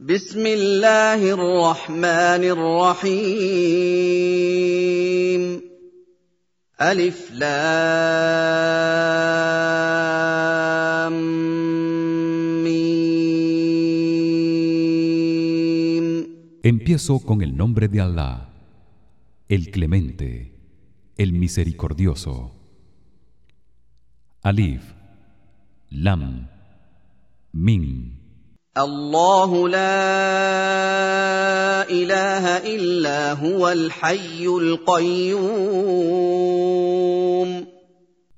بسم الله الرحمن الرحيم ألف لام ميم Empiezo con el nombre de Allah, el Clemente, el Misericordioso. Alif, Lam, Mim. الله لا إله إلا هو الحي القيوم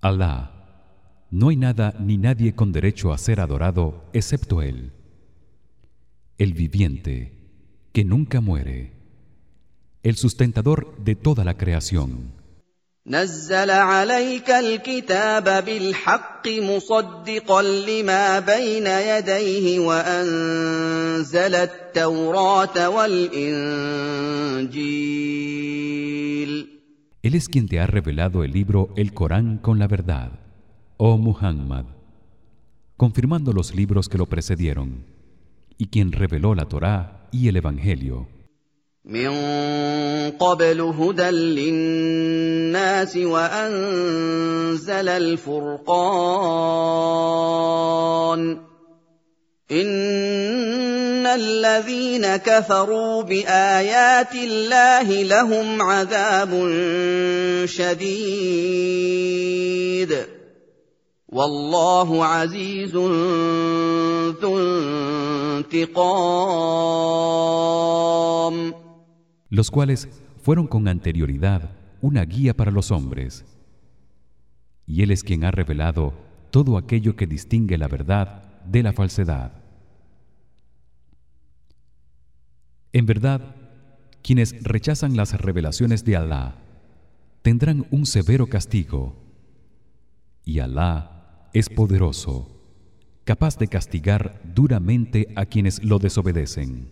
Allah, no hay nada ni nadie con derecho a ser adorado excepto él. El viviente, que nunca muere. El sustentador de toda la creación. نزل عليك الكتاب بالحق مصدقا لما بين يديه وأنزل التوراة والإنجيل Él es quien te ha revelado el libro el Corán con la verdad, oh Muhammad, confirmando los libros que lo precedieron, y quien reveló la Torá y el Evangelio. من قبل هدى للناس وأنزل الفرقان. إن الذين كفروا بآيات الله لهم عذاب شديد. والله عزيز ذو انتقام. Los cuales fueron con anterioridad una guía para los hombres. Y él es quien ha revelado todo aquello que distingue la verdad de la falsedad. En verdad, quienes rechazan las revelaciones de Alá tendrán un severo castigo. Y Alá es poderoso, capaz de castigar duramente a quienes lo desobedecen.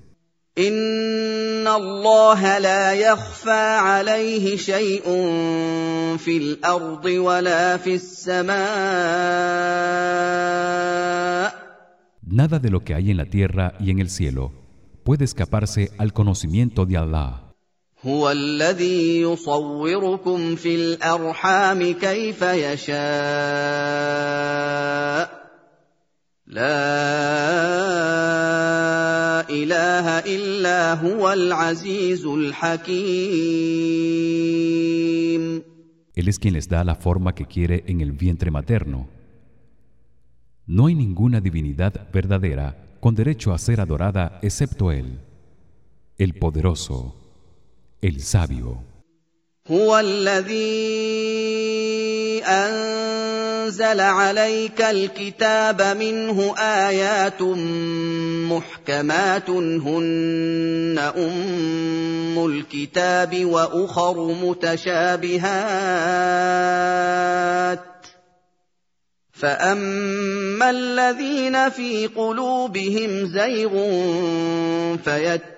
ان الله لا يخفى عليه شيء في الأرض ولا في السماء Nada de lo que hay en la tierra y en el cielo puede escaparse al conocimiento de Allah. هو الذي يصوركم في الارحام كيف يشاء لا اله الا هو العزيز الحكيم Él es quien les da la forma que quiere en el vientre materno. No hay ninguna divinidad verdadera con derecho a ser adorada excepto él, el poderoso, el sabio. هو الذي أنزل عليك الكتاب منه آيات محكمات هن أم الكتاب وأخر متشابهات. فأما الذين في قلوبهم زيغ فيتبعون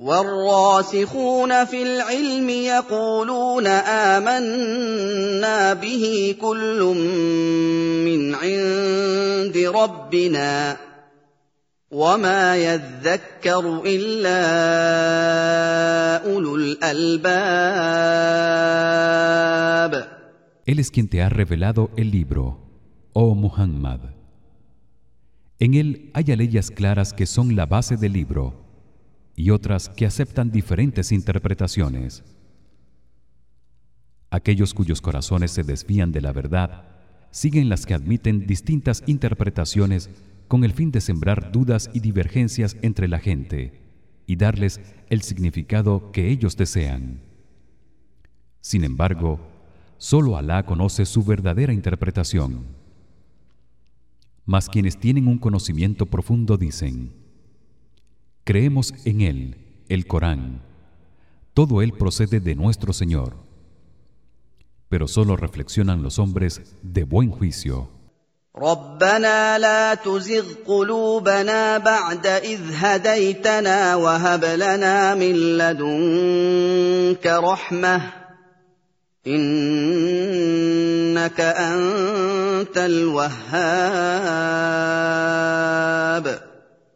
والراسخون في العلم يقولون امنا به كل من عند ربنا وما يذكر الا اولو الالباب Él es quien te ha revelado el libro, oh Muhammad. En él hay leyes claras que son la base del libro y otras que aceptan diferentes interpretaciones. Aquellos cuyos corazones se desvían de la verdad siguen las que admiten distintas interpretaciones con el fin de sembrar dudas y divergencias entre la gente y darles el significado que ellos desean. Sin embargo, solo Alá conoce su verdadera interpretación. Mas quienes tienen un conocimiento profundo dicen: Creemos en él, el Corán. Todo él procede de nuestro Señor. Pero solo reflexionan los hombres de buen juicio. ربنا لا تزغ قلوبنا بعد إذ هديتنا وهب لنا من لدنك رحمة إنك أنت الوهاب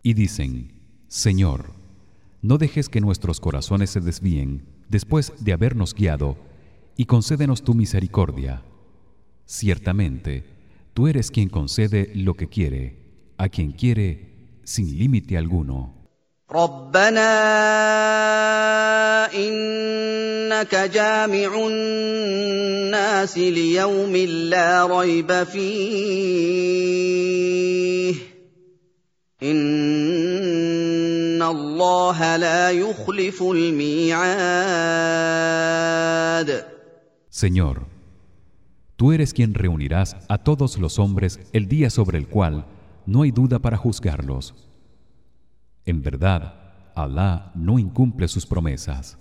Y dicen, Señor, no dejes que nuestros corazones se desvíen después de habernos guiado y concédenos tu misericordia. Ciertamente, tú eres quien concede lo que quiere, a quien quiere sin límite alguno. ربنا انك جامع الناس ليوم لا ريب فيه ان الله لا يخلف الميعاد Señor, tú eres quien reunirás a todos los hombres el día sobre el cual no hay duda para juzgarlos. En verdad, Alá no incumple sus promesas.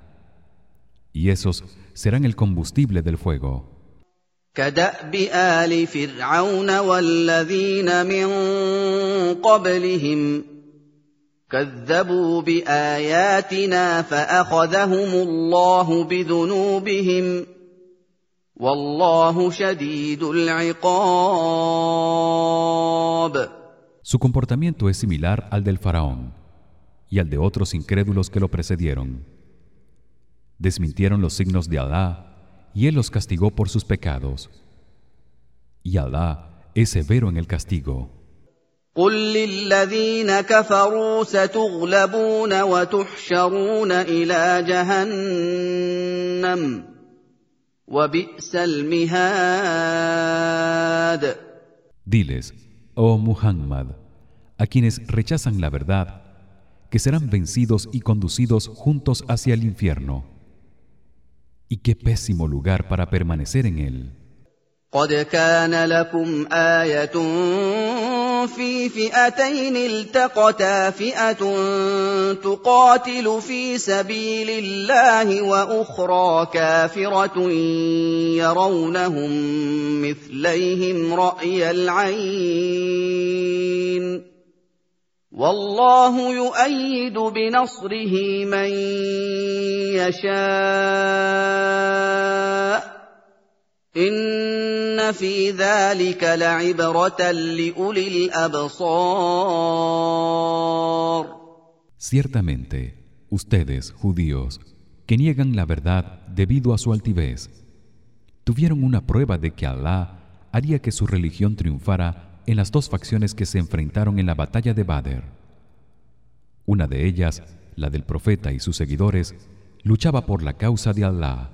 Y esos serán el combustible del fuego. كداب ال فرعون والذين من قبلهم كذبوا باياتنا فاخذهم الله بذنوبهم والله شديد العقاب Su comportamiento es similar al del faraón y al de otros incrédulos que lo precedieron. desmintieron los signos de Alá y él los castigó por sus pecados. Y Alá es severo en el castigo. Diles, oh Muhammad, a quienes rechazan la verdad, que serán vencidos y conducidos juntos hacia el infierno. Y qué pésimo lugar para permanecer en él. قد كان لكم آية في فئتين التقتا فئة تقاتل في سبيل الله وأخرى كافرة يرونهم مثليهم رأي العين والله يؤيد بنصره من يشاء ان في ذلك لعبره لاولي الابصار Ciertamente, ustedes, judíos, que niegan la verdad debido a su altivez, tuvieron una prueba de que Alá haría que su religión triunfara en las dos facciones que se enfrentaron en la batalla de Badr. Una de ellas, la del profeta y sus seguidores, luchaba por la causa de Alá,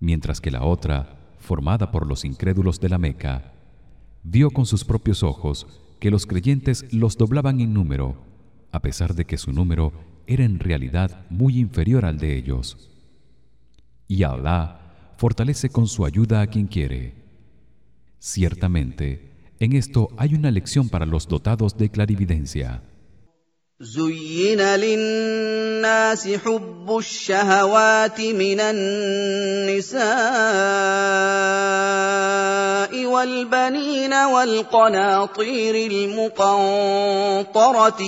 mientras que la otra, formada por los incrédulos de la Meca, vio con sus propios ojos que los creyentes los doblaban en número, a pesar de que su número era en realidad muy inferior al de ellos. Y Alá fortalece con su ayuda a quien quiere. Ciertamente, en esto hay una lección para los dotados de clarividencia. زين للناس حب الشهوات من النساء والبنين والقناطير المقنطره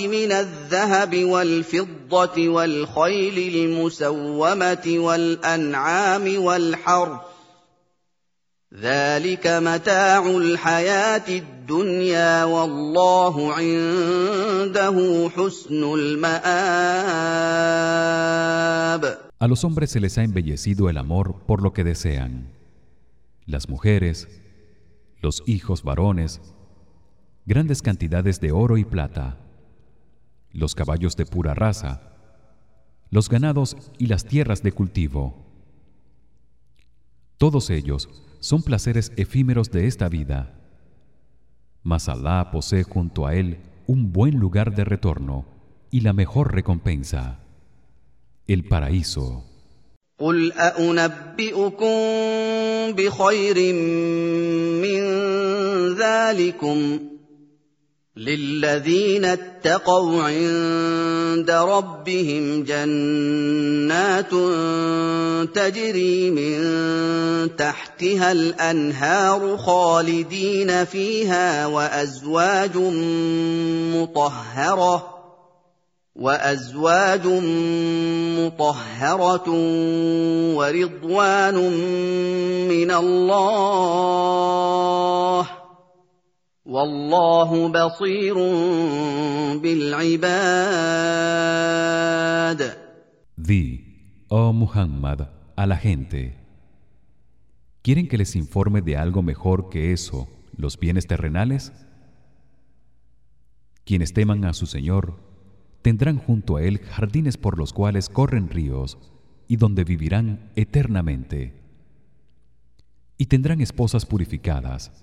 من الذهب والفضه والخيل المسومه والانعام والحرث ذلك متاع الحياه الدنيا والله عنده حسن المآب A los hombres se les ha embellecido el amor por lo que desean. Las mujeres, los hijos varones, grandes cantidades de oro y plata, los caballos de pura raza, los ganados y las tierras de cultivo. Todos ellos son placeres efímeros de esta vida mas Alá posee junto a él un buen lugar de retorno y la mejor recompensa el paraíso قل أنبئكم بخير من ذلكم للذين اتقوا عند ربهم جنات تجري من تحتها الانهار خالدين فيها وازواج مطهره وازواج مطهره ورضوان من الله والله بصير بالعباد Di, oh Muhammad, a la gente ¿Quieren que les informe de algo mejor que eso, los bienes terrenales? Quienes teman a su Señor tendrán junto a él jardines por los cuales corren ríos y donde vivirán eternamente y tendrán esposas purificadas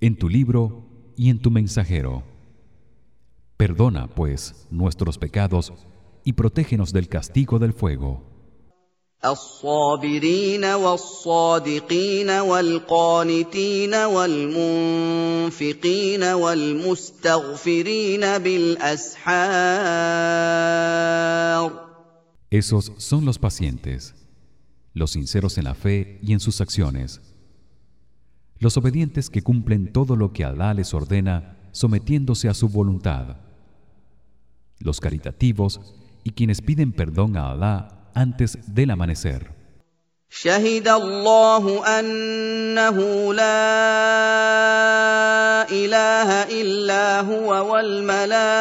en tu libro y en tu mensajero perdona pues nuestros pecados y protégenos del castigo del fuego الصابرين والصادقين والقانتين والمنفقين والمستغفرين بالاسحار Esos son los pacientes, los sinceros en la fe y en sus acciones, los obedientes que cumplen todo lo que Alá les ordena sometiéndose a su voluntad, los caritativos y quienes piden perdón a Alá antes del amanecer. شهد الله انه لا اله الا هو والملائكه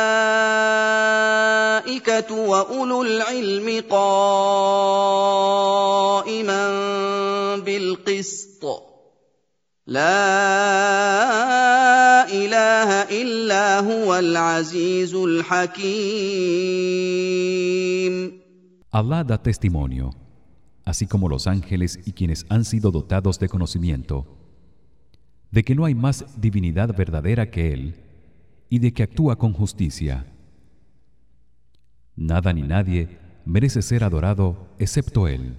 واولو العلم قائما بالقسط لا اله الا هو العزيز الحكيم Allah da testimonio, así como los ángeles y quienes han sido dotados de conocimiento, de que no hay más divinidad verdadera que él y de que actúa con justicia. Nada ni nadie merece ser adorado excepto él,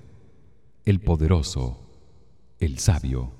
el poderoso, el sabio.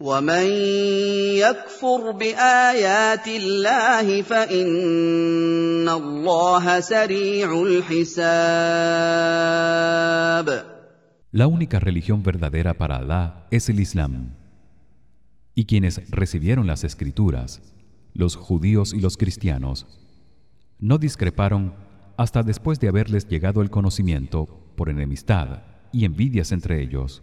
ومن يكفر بايات الله فان الله سريع الحساب La única religión verdadera para Allah es el Islam. y quienes recibieron las escrituras los judíos y los cristianos no discreparon hasta después de haberles llegado el conocimiento por enemistad y envidias entre ellos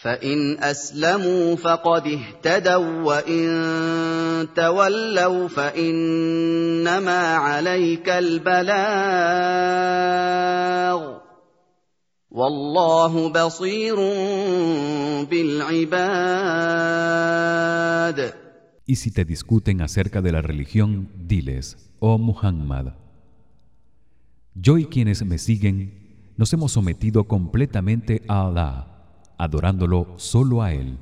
فان اسلموا فقد اهتدوا وان تولوا فانما عليك البلاغ Y si te discuten acerca de la religión, diles, oh Muhammad, Yo y quienes me siguen nos hemos sometido completamente a Allah, adorándolo solo a él.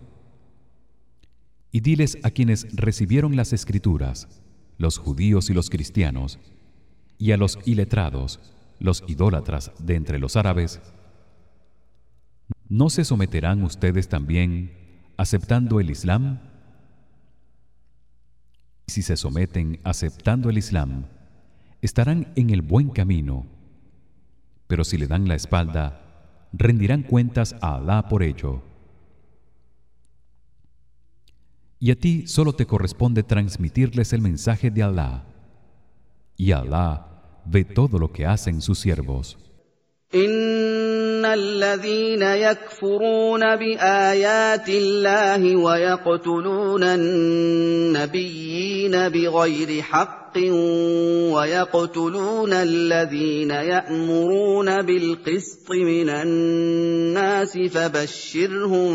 Y diles a quienes recibieron las escrituras, los judíos y los cristianos, y a los iletrados, los idólatras de entre los árabes, ¿no se someterán ustedes también aceptando el Islam? Si se someten aceptando el Islam, estarán en el buen camino. Pero si le dan la espalda, rendirán cuentas a Alá por ello. Y a ti solo te corresponde transmitirles el mensaje de Alá. Y Alá ve todo lo que hacen sus siervos. ان الذين يكفرون بايات الله ويقتلون النبيين بغير حق ويقتلون الذين يامرون بالقسط من الناس فبشرهم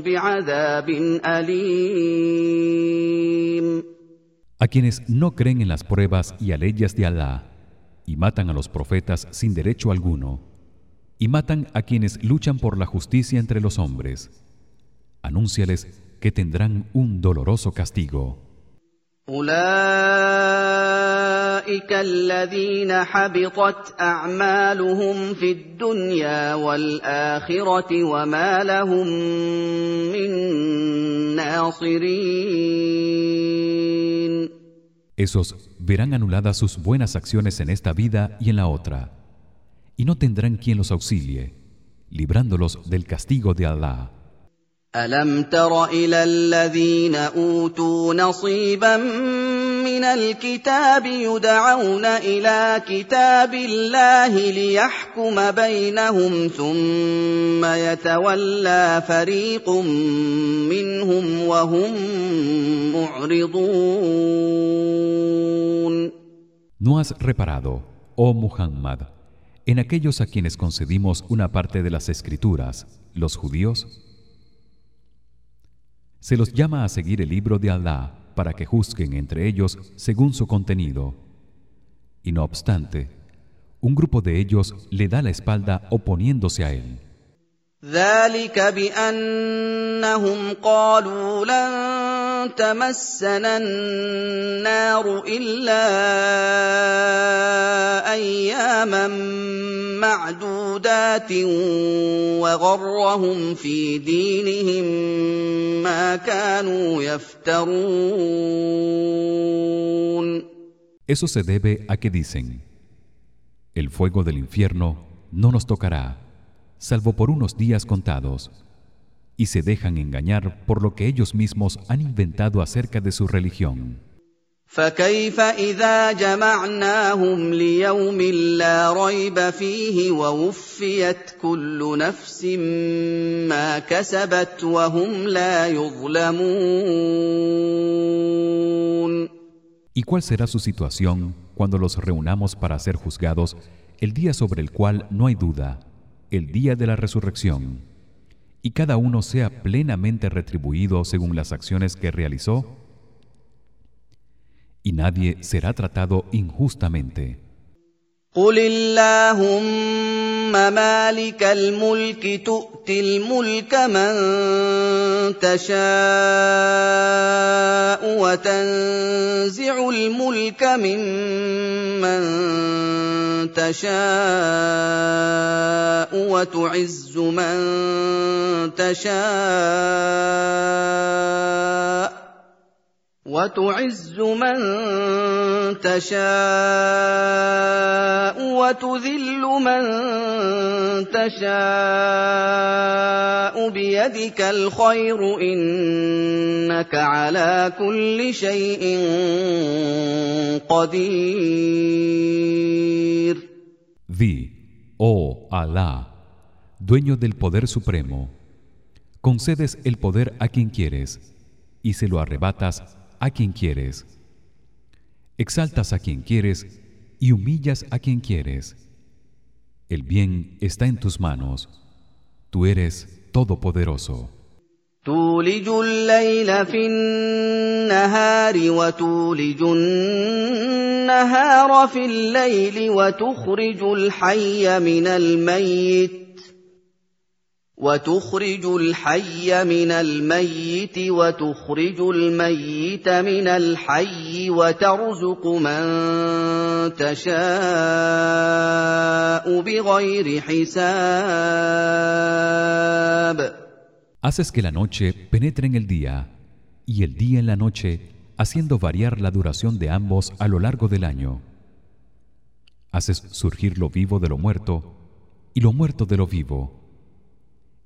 بعذاب اليم. A quienes no creen en las pruebas y a leyes de Allah y matan a los profetas sin derecho alguno y matan a quienes luchan por la justicia entre los hombres. Anúnciales que tendrán un doloroso castigo. esos verán anuladas sus buenas acciones en esta vida y en la otra y no tendrán quien los auxilie librándolos del castigo de Allah ألم تر إلى الذين أوتوا نصيبا من الكتاب يدعون إلى كتاب الله ليحكم بينهم ثم يتولى فريق منهم وهم معرضون ¿No has reparado, oh Muhammad, en aquellos a quienes concedimos una parte de las escrituras, los judíos? se los llama a seguir el libro de Allah para que juzguen entre ellos según su contenido y no obstante un grupo de ellos le da la espalda oponiéndose a él ذلك بانهم قالوا لن تمسنا النار الا اياما معدودات وغرهم في دينهم ما كانوا يفترون Eso se debe a que dicen El fuego del infierno no nos tocará salvo por unos días contados y se dejan engañar por lo que ellos mismos han inventado acerca de su religión فكيف اذا جمعناهم ليوم لا ريب فيه ووفيت كل نفس ما كسبت وهم لا يظلمون ¿Y cuál será su situación cuando los reunamos para ser juzgados el día sobre el cual no hay duda el día de la resurrección y cada uno sea plenamente retribuido según las acciones que realizó y nadie será tratado injustamente اللهم مالك الملك تؤتي الملك من تشاء وتنزع الملك ممن تشاء وتعز من تشاء وتعز من تشاء وتذل من تشاء بيدك الخير انك على كل شيء قدير Di, oh Alá, dueño del poder supremo, concedes el poder a quien quieres y se lo arrebatas a quien quieres exaltas a quien quieres y humillas a quien quieres el bien está en tus manos tú eres todopoderoso تولج الليل في النهار وتولج النهار في الليل وتخرج الحي من الميت وتخرج الحي من الميت وتخرج الميت من الحي وترزق من تشاء بغير حساب Haces que la noche penetre en el día y el día en la noche, haciendo variar la duración de ambos a lo largo del año. Haces surgir lo vivo de lo muerto y lo muerto de lo vivo.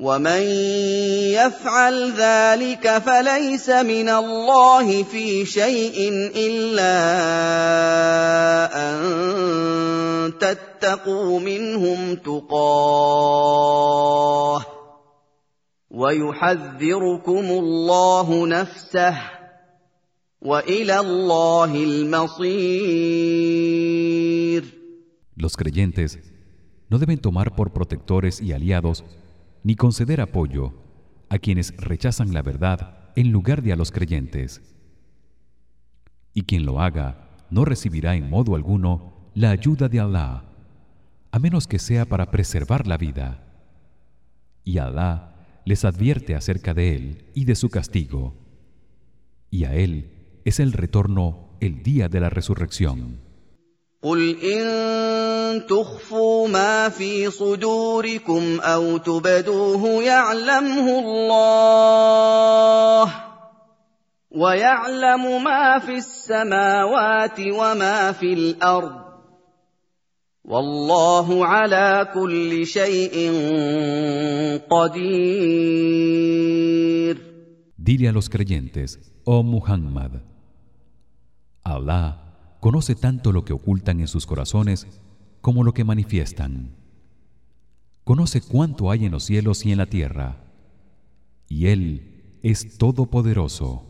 ومن يفعل ذلك فليس من الله في شيء الا ان تتقوا منهم تقاه ويحذركم الله نفسه والى الله المصير Los creyentes no deben tomar por protectores y aliados ni conceder apoyo a quienes rechazan la verdad en lugar de a los creyentes. Y quien lo haga no recibirá en modo alguno la ayuda de Allah, a menos que sea para preservar la vida. Y Allah les advierte acerca de él y de su castigo. Y a él es el retorno el día de la resurrección. قل ان تخفوا ما في صدوركم أو تبدوه يعلمه الله ويعلم ما في السماوات وما في الأرض والله على كل شيء قدير. Dile a los creyentes, oh Muhammad, Allah conoce tanto lo que ocultan en sus corazones como lo que manifiestan. Conoce cuánto hay en los cielos y en la tierra, y él es todopoderoso.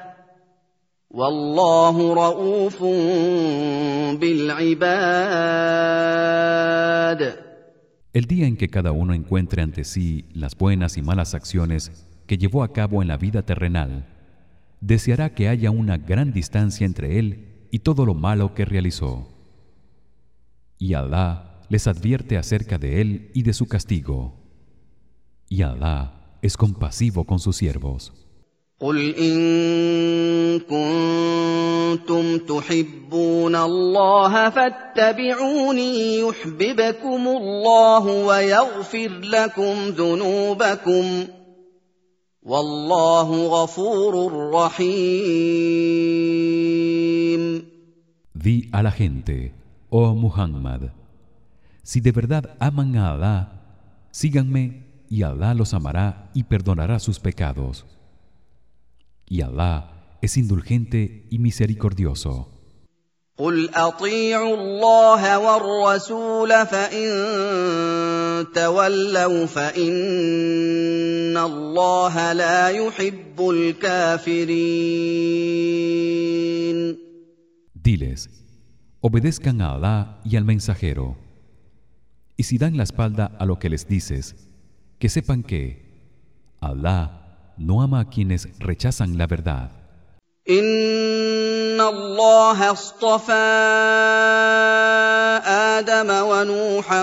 El día en que cada uno encuentre ante sí las buenas y malas acciones que llevó a cabo en la vida terrenal, deseará que haya una gran distancia entre él y todo lo malo que realizó. Y Allah les advierte acerca de él y de su castigo. Y Allah es compasivo con sus siervos. قل ان كنتم تحبون الله فاتبعوني يحببكم الله ويغفر لكم ذنوبكم والله غفور رحيم Di a la gente, oh Muhammad, si de verdad aman a Allah, síganme y Allah los amará y perdonará sus pecados. y Allah es indulgente y misericordioso. قل اطيعوا الله والرسول فان تولوا فان الله لا يحب الكافرين Diles obedezcan a Allah y al mensajero y si dan la espalda a lo que les dices que sepan que Allah no ama a quienes rechazan la verdad. إن الله اصطفى آدم ونوحا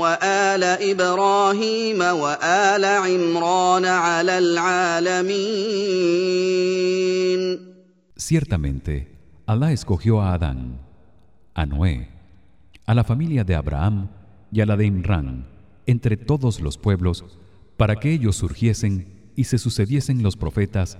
وآل إبراهيم وآل عمران على العالمين. Ciertamente, Allah escogió a Adán, a Noé, a la familia de Abraham y a la de Imran entre todos los pueblos para que ellos surgiesen y se sucediesen los profetas.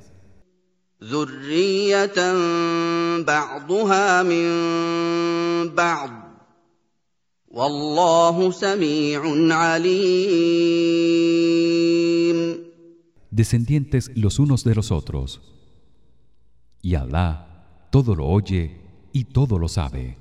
descendientes los unos de los otros. Y Alá todo lo oye y todo lo sabe.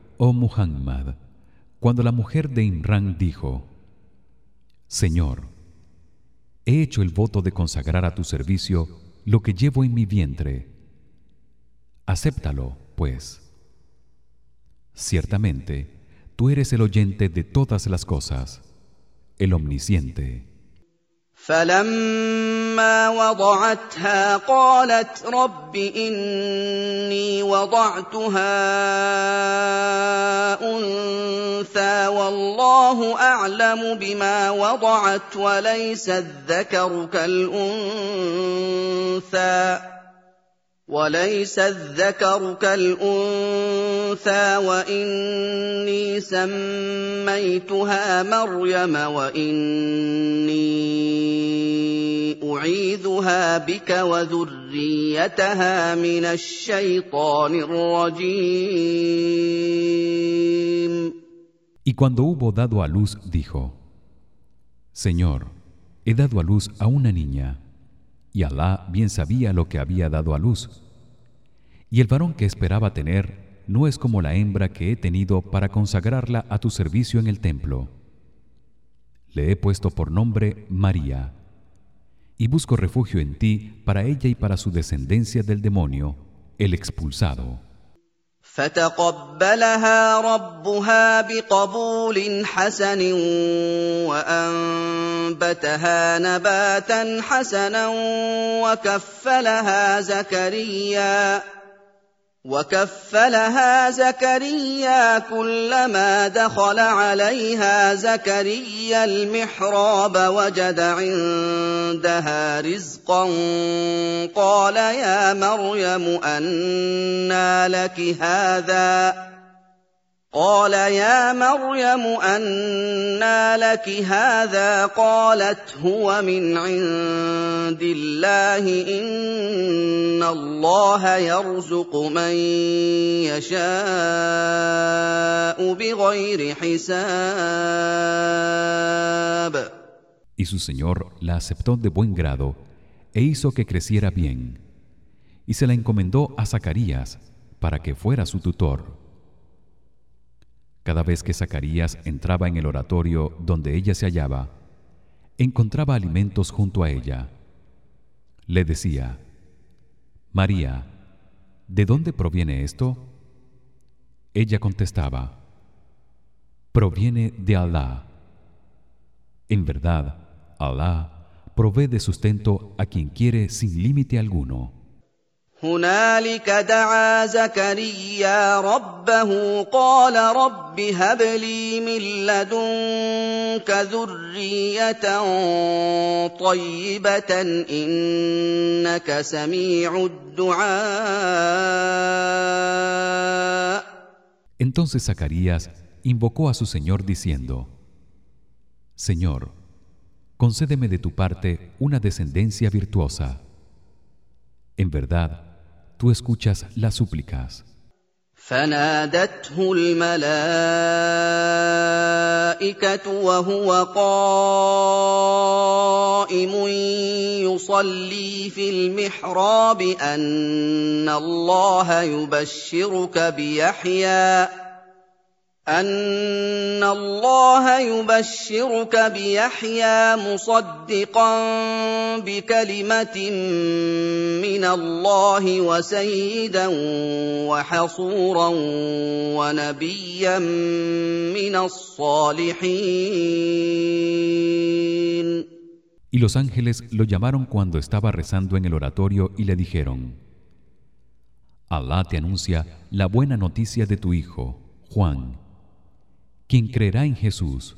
oh Muhammad, cuando la mujer de Imran dijo Señor he hecho el voto de consagrar a tu servicio lo que llevo en mi vientre. Acéptalo pues. Ciertamente tú eres el oyente de todas las cosas el omnisciente فلما وضعتها قالت رب اني وضعتها انثى والله اعلم بما وضعت وليس الذكر كالانثى وليس الذكر كالانثى واني سميتها مريم واني اعيذها بك وذريتها من الشيطان الرجيم Y cuando hubo dado a luz dijo Señor he dado a luz a una niña y Alá bien sabía lo que había dado a luz y el varón que esperaba tener no es como la hembra que he tenido para consagrarla a tu servicio en el templo le he puesto por nombre María y busco refugio en ti para ella y para su descendencia del demonio el expulsado فتقبلها ربها بقبول حسن وانبتها نباتا حسنا وكفلها زكريا وكفلها زكريا كلما دخل عليها زكريا المحراب وجد عندها رزقا قال يا مريم انى لك هذا قال يا مريم انى لك هذا قالت هو من عند الله ان الله يرزق من يشاء بغير حساب y su señor la aceptó de buen grado e hizo que creciera bien y se la encomendó a Zacarías para que fuera su tutor cada vez que Zacarías entraba en el oratorio donde ella se hallaba encontraba alimentos junto a ella. Le decía María ¿de dónde proviene esto? ella contestaba proviene de Alá. En verdad Alá provee de sustento a quien quiere sin límite alguno هنالك دعا زكريا ربه قال رب هب لي من لدنك ذريه طيبه انك سميع الدعاء Entonces Zacarías invocó a su Señor diciendo Señor concédeme de tu parte una descendencia virtuosa en verdad tú escuchas las súplicas فنادته الملائكه وهو قائم يصلي في المحراب ان الله يبشرك بيحيى ان الله يبشرك بيحيى مصدقا بكلمه من الله وسيدا وحصورا ونبيا من الصالحين Y los ángeles lo llamaron cuando estaba rezando en el oratorio y le dijeron: Alá te anuncia la buena noticia de tu hijo, Juan, quien creerá en Jesús,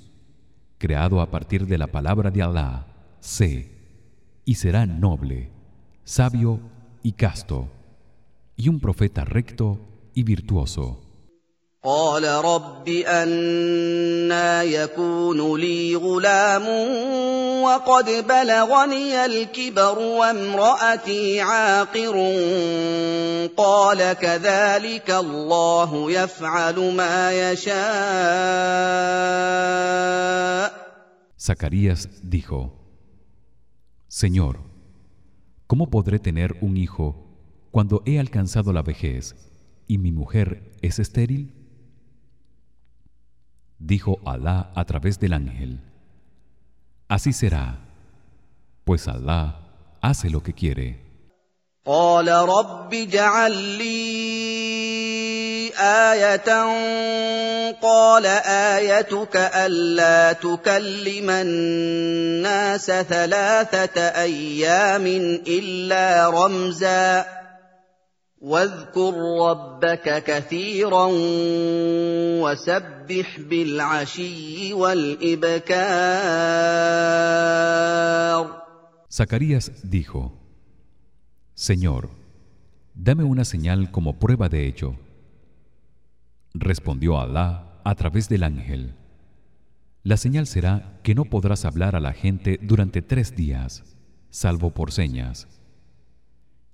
creado a partir de la palabra de Alá, sé, y será noble, sabio y casto, y un profeta recto y virtuoso. قال رب أنا يكون لي غلام وقد بلغني الكبر وامرأتي عاقر قال كذلك الله يفعل ما يشاء Zacarías dijo Señor ¿cómo podré tener un hijo cuando he alcanzado la vejez y mi mujer es estéril? dijo Alá a través del ángel así será pues Alá hace lo que quiere قال رب اجعل لي آية قال آيتك ألا تكلم الناس ثلاثة أيام إلا رمزا واذكر ربك كثيرا وسبح بالعشي والإبكار Zacarías dijo Señor dame una señal como prueba de ello Respondió Alá a través del ángel La señal será que no podrás hablar a la gente durante tres días salvo por señas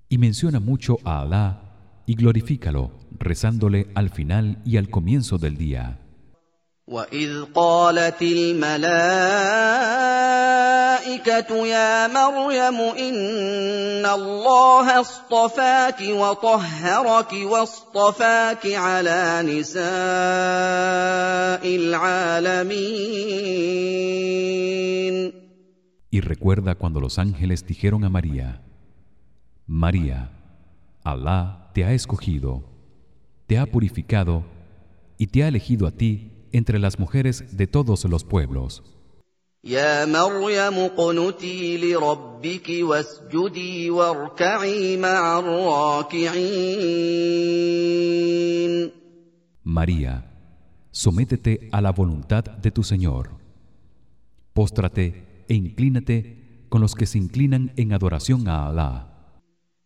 y menciona mucho a Alá y glorifícalo rezándole al final y al comienzo del día. وإذ قالت الملائكة يا مريم إن الله اصطفاك وطهرك واصطفاك على نساء العالمين Y recuerda cuando los ángeles dijeron a María María Alá te ha escogido te ha purificado y te ha elegido a ti entre las mujeres de todos los pueblos يا مريم اقنتي لربك واسجدي واركعي مع الراكعين María sométete a la voluntad de tu Señor póstrate e inclínate con los que se inclinan en adoración a Alá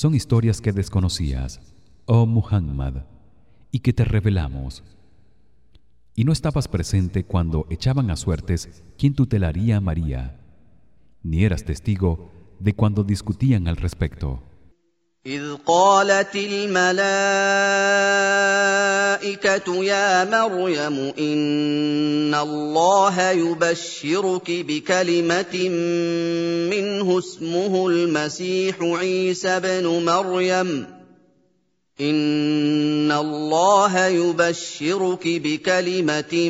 son historias que desconocías, oh Muhammad, y que te revelamos. Y no estabas presente cuando echaban a suertes quién tutelaría a María, ni eras testigo de cuando discutían al respecto. إذ قالت الملائكة يا مريم إن الله يبشرك بكلمة منه اسمه المسيح عيسى بن مريم. إن الله يبشرك بكلمة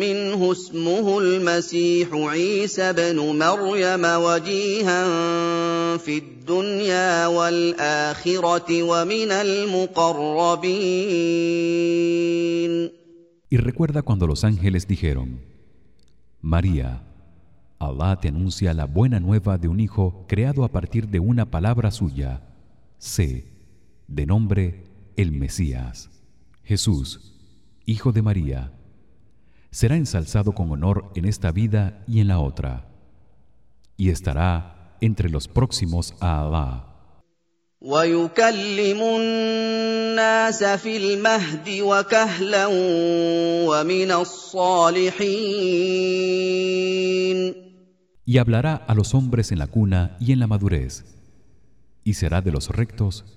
منه اسمه المسيح عيسى بن مريم وجيها في الدنيا والآخرة ومن المقربين Y recuerda cuando los ángeles dijeron: María, Alá te anuncia la buena nueva de un hijo creado a partir de una palabra suya. Sé de nombre el Mesías, Jesús, hijo de María, será ensalzado con honor en esta vida y en la otra, y estará entre los próximos a Alá. Y hablará a los hombres en la cuna y en la madurez, y será de los rectos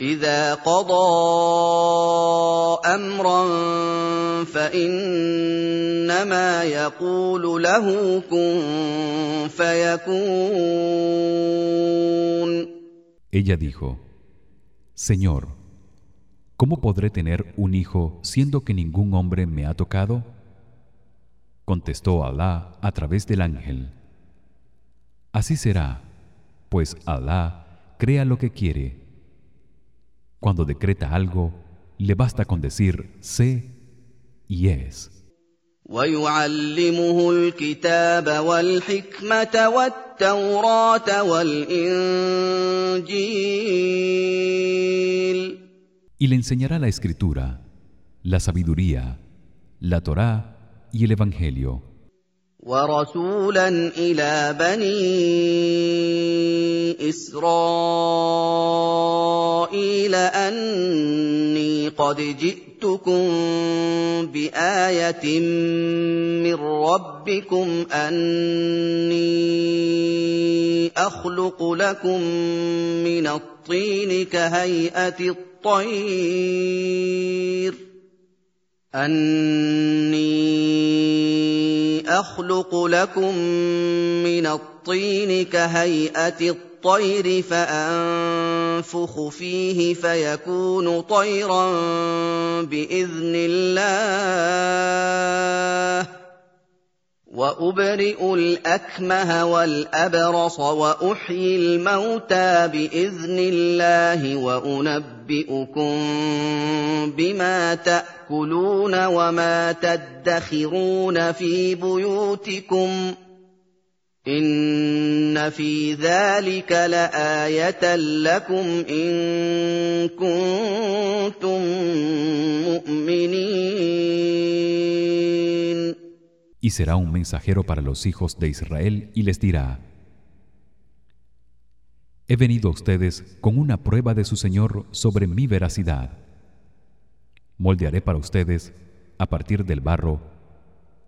اذا قضى امرا فانما يقول له كن فيكون Ella dijo Señor ¿Cómo podré tener un hijo siendo que ningún hombre me ha tocado? Contestó Alá a través del ángel Así será pues Alá crea lo que quiere cuando decreta algo, le basta con decir sé y es. ويعلمه الكتاب والحكمة والتوراة والإنجيل Y le enseñará la escritura, la sabiduría, la Torá y el evangelio. ورسولا إلى بني إسرائيل أني قد جئتكم بآية من ربكم أني أخلق لكم من الطين كهيئة الطير أني أخلق لكم من الطين كهيئة الطير فأنفخ فيه فيكون طيرا بإذن الله. وأبرئ الأكمه والأبرص وأحيي الموتى بإذن الله وأنبئكم بما تأكلون وما تدخرون في بيوتكم إن في ذلك لآية لكم إن كنتم مؤمنين y será un mensajero para los hijos de Israel y les dirá He venido a ustedes con una prueba de su Señor sobre mi veracidad. Moldearé para ustedes a partir del barro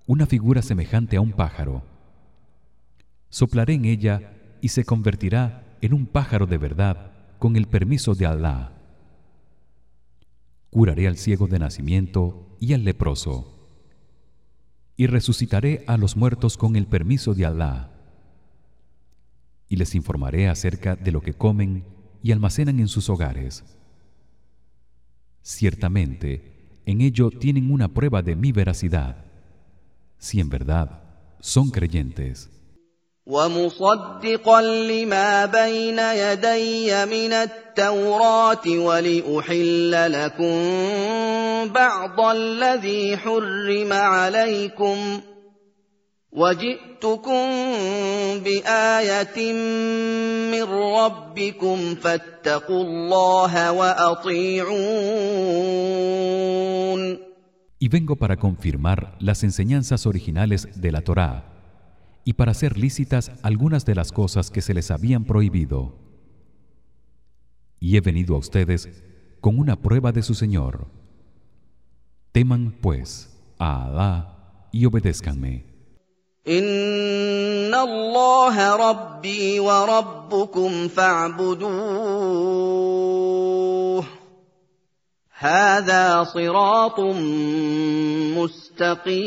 una figura semejante a un pájaro. Soplaré en ella y se convertirá en un pájaro de verdad con el permiso de Allah curaré al ciego de nacimiento y al leproso y resucitaré a los muertos con el permiso de Allah y les informaré acerca de lo que comen y almacenan en sus hogares. Ciertamente en ello tienen una prueba de mi veracidad. Si en verdad son creyentes ومصدقا لما بين يدي من التوراة ولأحل لكم بعض الذي حرم عليكم وجئتكم بآية من ربكم فاتقوا الله وأطيعون. Y vengo para confirmar las enseñanzas originales de la Torá. y para hacer lícitas algunas de las cosas que se les habían prohibido. Y he venido a ustedes con una prueba de su Señor. Teman pues a Alá y obedézcanme. ان الله ربي وربكم فاعبدوه هذا صراط مستقيم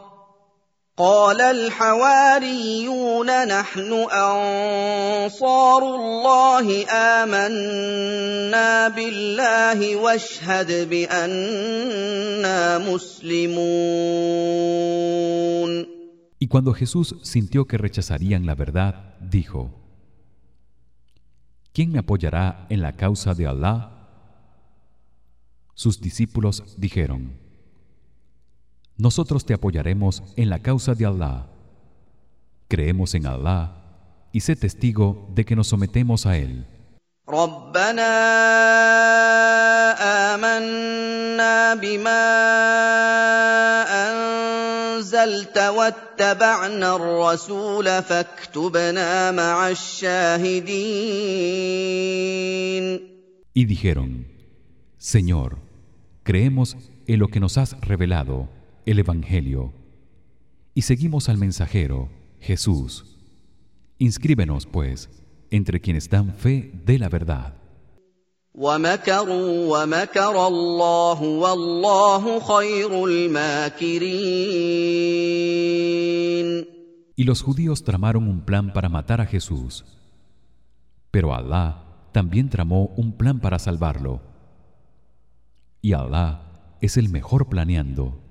قال الحواريون نحن انصار الله امنا بالله واشهد بانا مسلمون Y cuando Jesús sintió que rechazarían la verdad, dijo: ¿Quién me apoyará en la causa de Allah? sus discípulos dijeron Nosotros te apoyaremos en la causa de Allah creemos en Allah y sé testigo de que nos sometemos a él ربنا آمنا بما أنزلت واتبعنا الرسول فاكتبنا مع الشاهدين Y dijeron Señor creemos en lo que nos has revelado el evangelio. Y seguimos al mensajero Jesús. Inscríbenos pues entre quienes dan fe de la verdad. Y los judíos tramaron un plan para matar a Jesús. Pero Allah también tramó un plan para salvarlo. Y Allah es el mejor planeando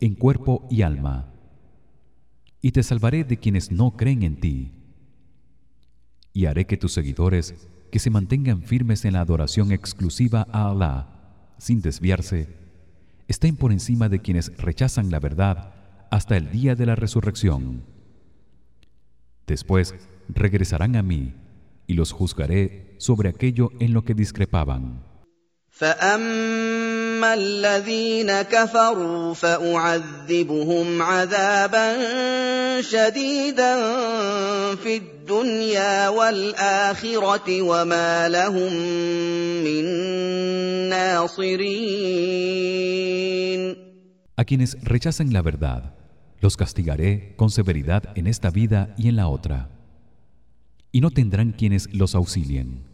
en cuerpo y alma y te salvaré de quienes no creen en ti. Y haré que tus seguidores que se mantengan firmes en la adoración exclusiva a Alá sin desviarse estén por encima de quienes rechazan la verdad hasta el día de la resurrección. Después regresarán a mí y los juzgaré sobre aquello en lo que discrepaban فاما الذين كفروا فاعذبهم عذابا شديدا في الدنيا والاخره وما لهم من ناصرين A quienes rechazan la verdad los castigaré con severidad en esta vida y en la otra y no tendrán quienes los auxilien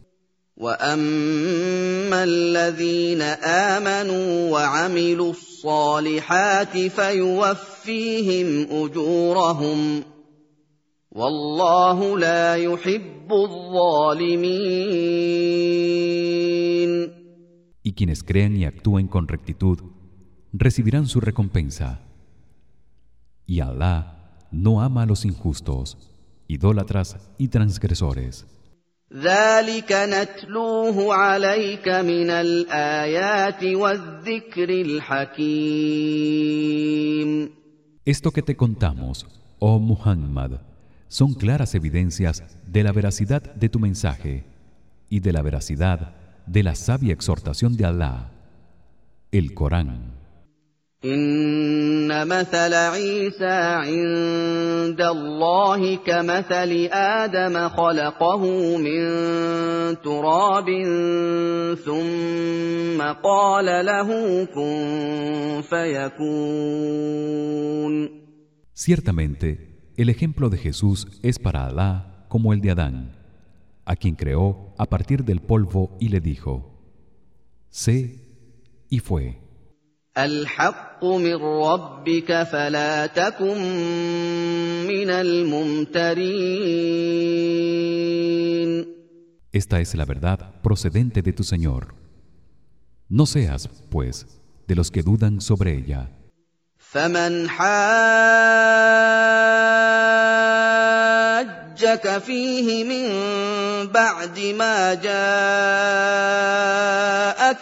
واما الذين امنوا وعملوا الصالحات فيوفيهم اجورهم والله لا يحب الظالمين Y quienes crean y actúen con rectitud recibirán su recompensa. Y Allah no ama a los injustos, idólatras y transgresores. ذلك نتلوه عليك من الآيات والذكر الحكيم Esto que te contamos, oh Muhammad, son claras evidencias de la veracidad de tu mensaje y de la veracidad de la sabia exhortación de Allah, el Corán. ان مثل عيسى عند الله كمثل ادم خلقه من تراب ثم قال له كن فيكون Ciertamente, el ejemplo de Jesús es para Alá como el de Adán, a quien creó a partir del polvo y le dijo: Sé y fue. الحق من ربك فلا تكن من الممترين Esta es la verdad procedente de tu Señor. No seas, pues, de los que dudan sobre ella. فمن حاجك فيه من بعد ما جاءك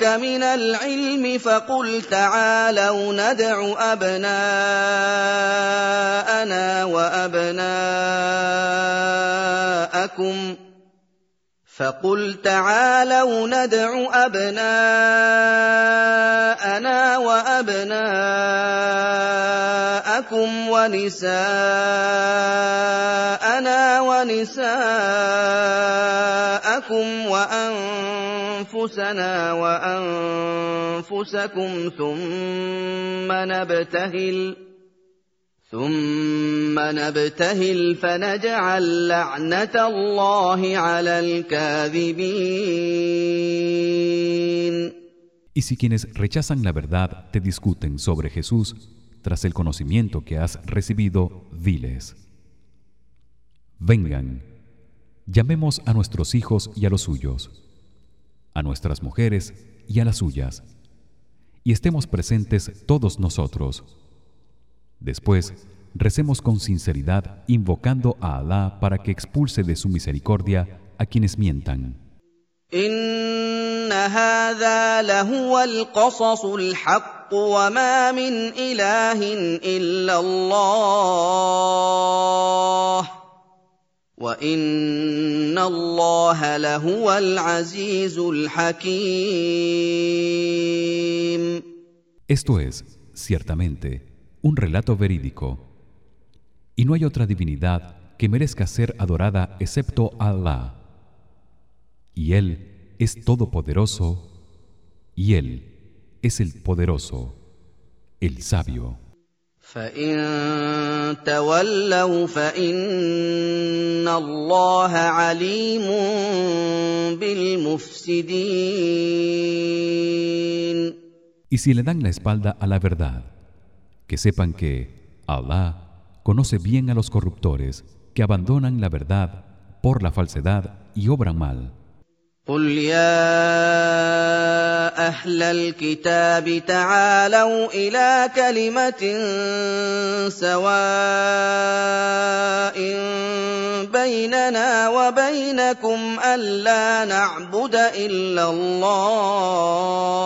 من العلم فقل تعالوا ندع أبناءنا وأبناءكم فقل تعالوا ندع أبناءنا وابناءكم ونساءنا ونساءكم وأنفسنا وأنفسكم ثم نبتهل ثم نبتهل فنجعل لعنة الله على الكاذبين. Y si quienes rechazan la verdad te discuten sobre Jesús tras el conocimiento que has recibido, diles: Vengan, llamemos a nuestros hijos y a los suyos, a nuestras mujeres y a las suyas, y estemos presentes todos nosotros Después, recemos con sinceridad invocando a Alá para que expulse de su misericordia a quienes mientan. إن هذا لهو القصص الحق وما من إله إلا الله وإن الله لهو العزيز الحكيم Esto es, ciertamente, un relato verídico y no hay otra divinidad que merezca ser adorada excepto Allah y él es todopoderoso y él es el poderoso el sabio Y si le dan la espalda a la verdad que sepan que Allah conoce bien a los corruptores que abandonan la verdad por la falsedad y obran mal. قل يا أهل الكتاب تعالوا إلى كلمه سواء بيننا وبينكم الا نعبد الا الله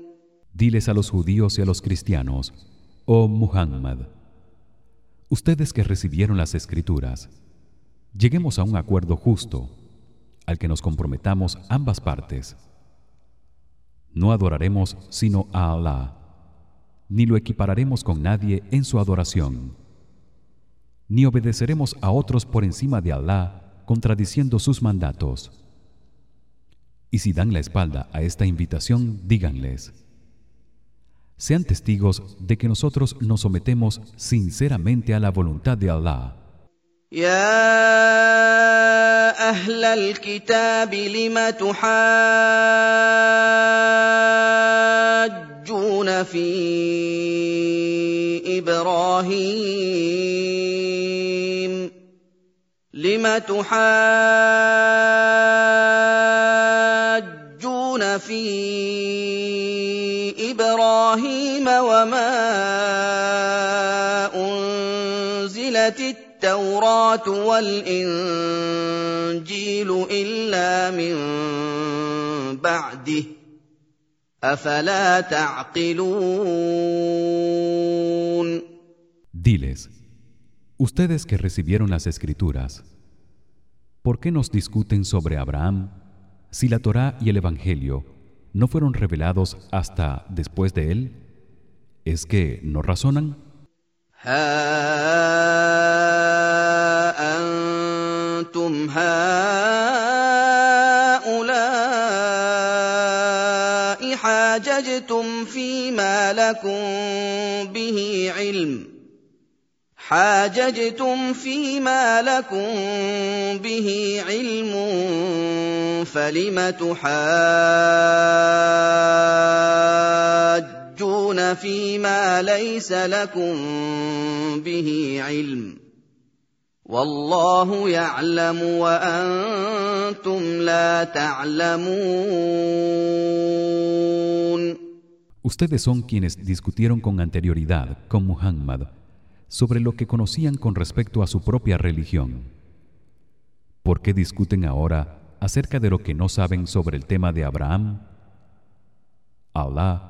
Diles a los judíos y a los cristianos, oh Muhammad, ustedes que recibieron las escrituras, lleguemos a un acuerdo justo al que nos comprometamos ambas partes. No adoraremos sino a Allah, ni lo equipararemos con nadie en su adoración, ni obedeceremos a otros por encima de Allah contradiciendo sus mandatos. Y si dan la espalda a esta invitación, díganles: sean testigos de que nosotros nos sometemos sinceramente a la voluntad de Allah. يا أهل الكتاب لم تحاجون في إبراهيم لم تحاجون في وما انزلت التوراه والانجيل الا من بعده افلا تعقلون Diles Ustedes que recibieron las escrituras ¿Por qué nos discuten sobre Abraham si la Torá y el evangelio no fueron revelados hasta después de él Es que no razonan. أنتم هؤلاء حاججتم فيما لكم به علم. حاججتم فيما لكم به علم. فلم تحاجون فيما ليس لكم به علم والله يعلم وانتم لا تعلمون Ustedes son quienes discutieron con anterioridad con Muhammad sobre lo que conocían con respecto a su propia religión. ¿Por qué discuten ahora acerca de lo que no saben sobre el tema de Abraham? Allah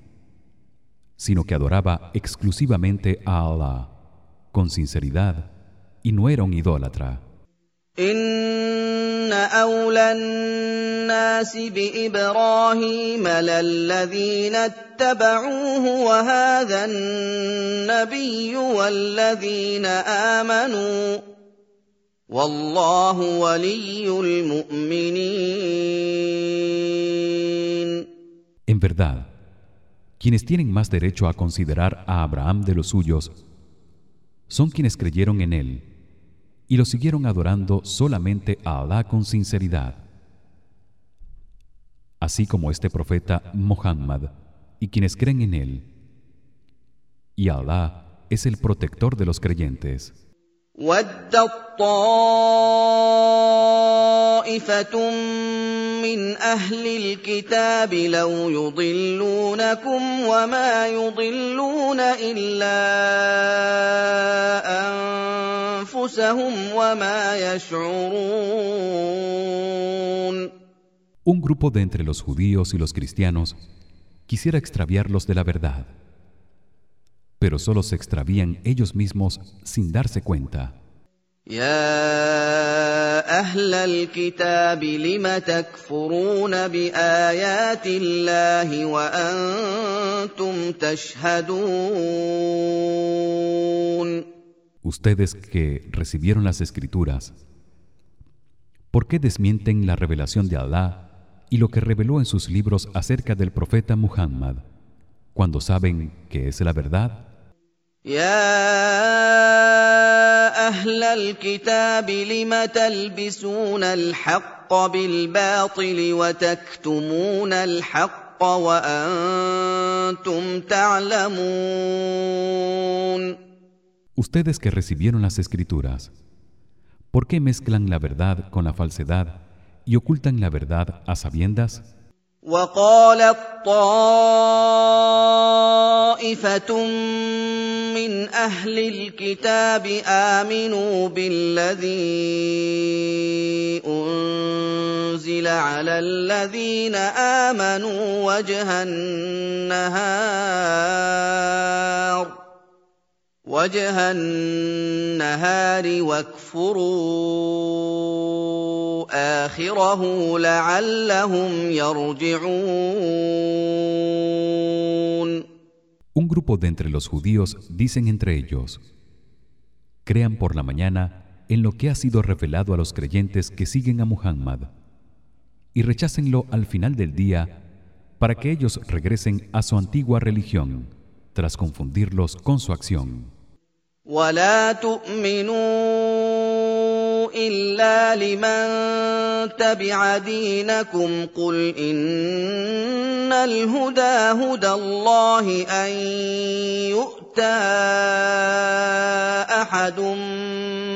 sino que adoraba exclusivamente a Allah con sinceridad y no era un idólatra. Inna awla an-nas bi Ibrahim lalladhina ittaba'uhu wa hadha an-nabiy walladhina amanu wallahu waliyyul mu'minin En verdad quienes tienen más derecho a considerar a Abraham de los suyos son quienes creyeron en él y lo siguieron adorando solamente a Allah con sinceridad. Así como este profeta Muhammad y quienes creen en él y Allah es el protector de los creyentes ودت طائفة من أهل الكتاب لو يضلونكم وما يضلون إلا أنفسهم وما يشعرون Un grupo de entre los judíos y los cristianos quisiera extraviarlos de la verdad pero solo se extravían ellos mismos sin darse cuenta يا أهل الكتاب لم تكفرون بآيات الله وأنتم تشهدون Ustedes que recibieron las escrituras ¿Por qué desmienten la revelación de Allah y lo que reveló en sus libros acerca del profeta Muhammad cuando saben que es la verdad? يا اهل الكتاب لم تلبسون الحق بالباطل وتكتمون الحق وانتم تعلمون Ustedes que recibieron las escrituras ¿por qué mezclan la verdad con la falsedad y ocultan la verdad a sabiendas? وقالت طائفة من أهل الكتاب آمنوا بالذي أنزل على الذين آمنوا وجه النهار وجه النهار واكفروا آخره لعلهم يرجعون. Un grupo de entre los judíos dicen entre ellos: Crean por la mañana en lo que ha sido revelado a los creyentes que siguen a Muhammad y rechácenlo al final del día para que ellos regresen a su antigua religión tras confundirlos con su acción. إلا لمن تبع دينكم قل إن الهدى هدى الله أن يؤتى أحد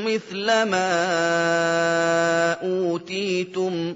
مثل ما أوتيتم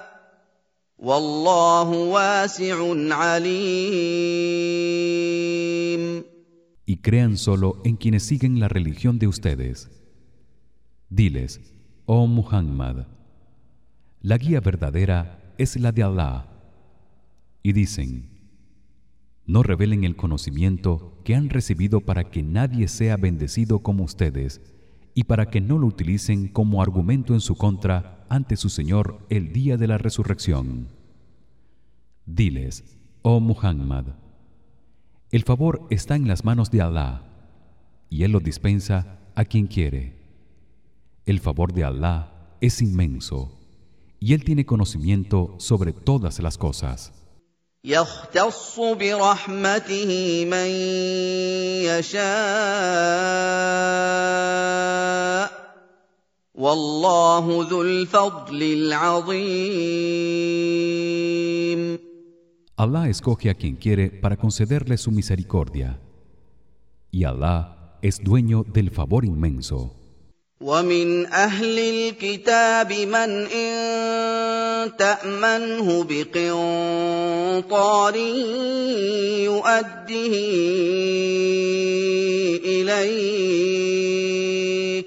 y crean solo en quienes siguen la religión de ustedes. Diles, oh Muhammad la guía verdadera es la de Allah y dicen no revelen el conocimiento que han recibido para que nadie sea bendecido como ustedes y para que no lo utilicen como argumento en su contra ante su Señor el día de la resurrección. Diles, oh Muhammad, el favor está en las manos de Allah y él lo dispensa a quien quiere. El favor de Allah es inmenso y él tiene conocimiento sobre todas las cosas. يختص برحمته من يشاء والله ذو الفضل العظيم Allah escoge a quien quiere para concederle su misericordia y Allah es dueño del favor inmenso ومن اهل الكتاب من ان تامنه بقنطار يؤده اليك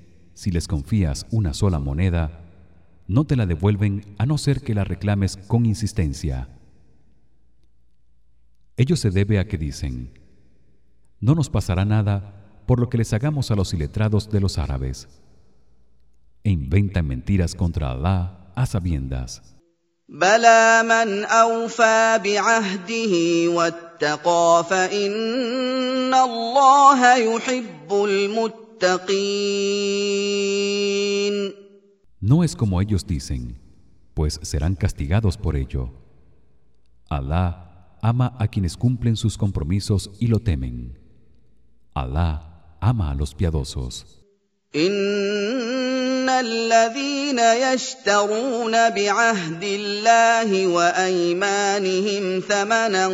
si les confías una sola moneda no te la devuelven a no ser que la reclames con insistencia ello se debe a que dicen no nos pasará nada por lo que les hagamos a los iletrados de los árabes e inventan mentiras contra Allah a sabiendas بلى من اوفى بعهده واتقى فان الله يحب المتقين No es como ellos dicen, pues serán castigados por ello. Alá ama a quienes cumplen sus compromisos y lo temen. Alá ama a los piadosos. ان الذين يشترون بعهد الله وايمانهم ثمنا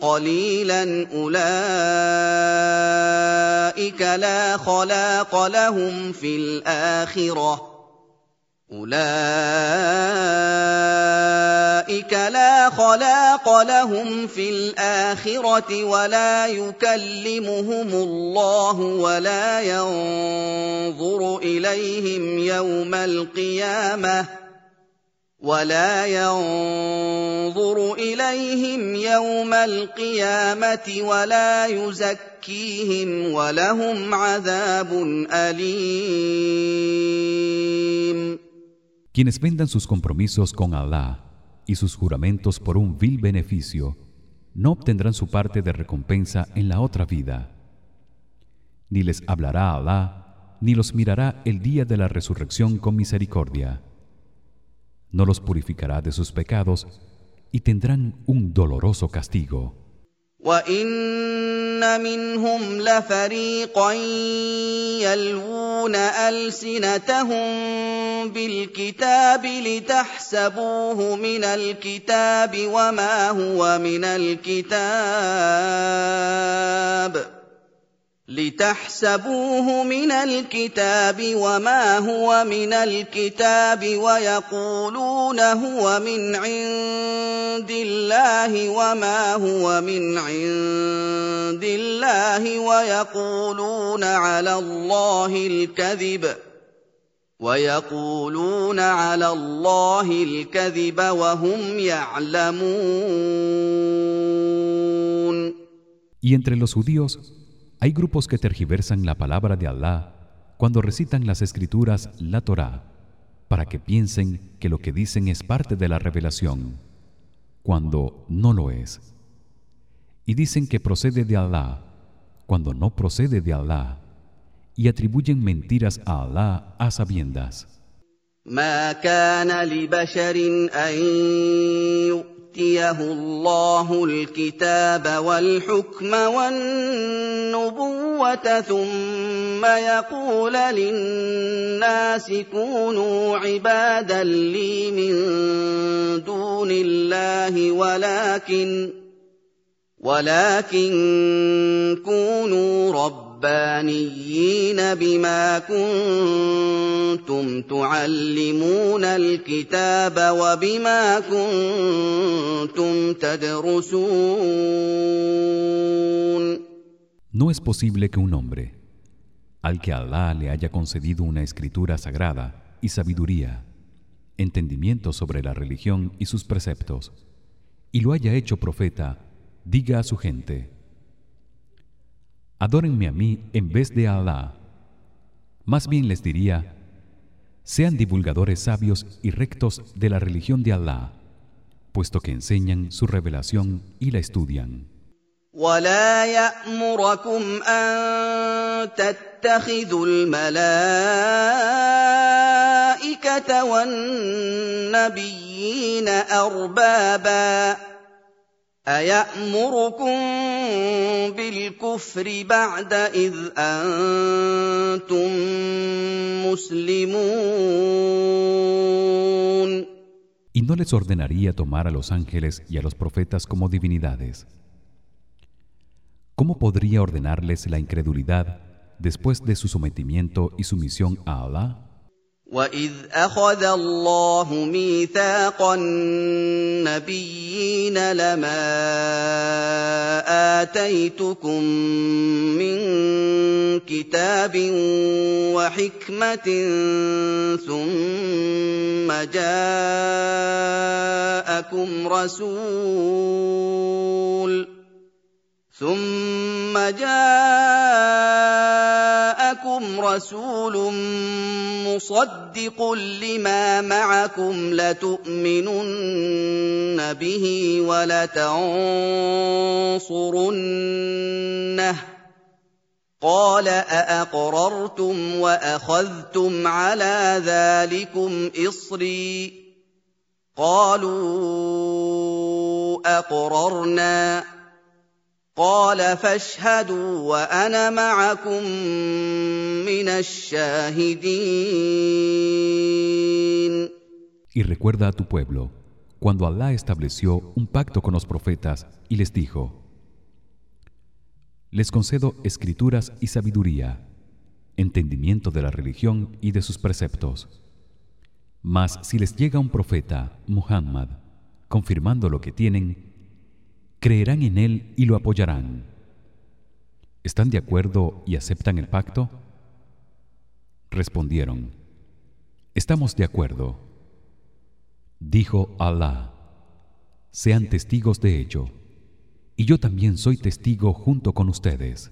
قليلا اولئك لا خلاق لهم في الاخره أولئك لا خلاق لهم في الآخرة ولا يكلمهم الله ولا ينظر إليهم يوم القيامة ولا ينظر إليهم يوم القيامة ولا يزكيهم ولهم عذاب أليم Quienes vendan sus compromisos con Allah y sus juramentos por un vil beneficio no obtendrán su parte de recompensa en la otra vida. Ni les hablará Allah ni los mirará el día de la resurrección con misericordia. No los purificará de sus pecados y tendrán un doloroso castigo. وان منهم لفريقا يلوون السنتهم بالكتاب لتحسبوه من الكتاب وما هو من الكتاب لتحسبوه من الكتاب وما هو من الكتاب ويقولون هو من عند الله وما هو من عند الله ويقولون على الله الكذب ويقولون على الله الكذب وهم يعلمون. Y entre los judíos hay grupos que tergiversan la palabra de Allah cuando recitan las escrituras la Torá para que piensen que lo que dicen es parte de la revelación cuando no lo es y dicen que procede de Allah cuando no procede de Allah y atribuyen mentiras a Allah a sabiendas. يؤتيه الله الكتاب والحكم والنبوه ثم يقول للناس كونوا عبادا لي من دون الله ولكن ولكن كونوا رب ربانيين بما كنتم تعلمون الكتاب وبما كنتم تدرسون No es posible que un hombre al que Allah le haya concedido una escritura sagrada y sabiduría, entendimiento sobre la religión y sus preceptos, y lo haya hecho profeta, diga a su gente: Adórenme a mí en vez de a Allah. Más bien les diría: sean divulgadores sabios y rectos de la religión de Allah, puesto que enseñan su revelación y la estudian. أيأمركم بالكفر بعد إذ أنتم مسلمون Y no les ordenaría tomar a los ángeles y a los profetas como divinidades. ¿Cómo podría ordenarles la incredulidad después de su sometimiento y sumisión a Allah? واذ اخذ الله ميثاق النبيين لما اتيتكم من كتاب وحكمه ثم جاءكم رسول ثم جاءكم رسول مصدق لما معكم لتؤمنن به ولتنصرنه. قال أأقررتم وأخذتم على ذلكم إصري. قالوا أقررنا. قال فاشهدوا وانا معكم من الشاهدين Y recuerda a tu pueblo cuando Allah estableció un pacto con los profetas y les dijo Les concedo escrituras y sabiduría entendimiento de la religión y de sus preceptos mas si les llega un profeta Muhammad confirmando lo que tienen creerán en él y lo apoyarán. ¿Están de acuerdo y aceptan el pacto? Respondieron Estamos de acuerdo. Dijo Allah Sean testigos de ello y yo también soy testigo junto con ustedes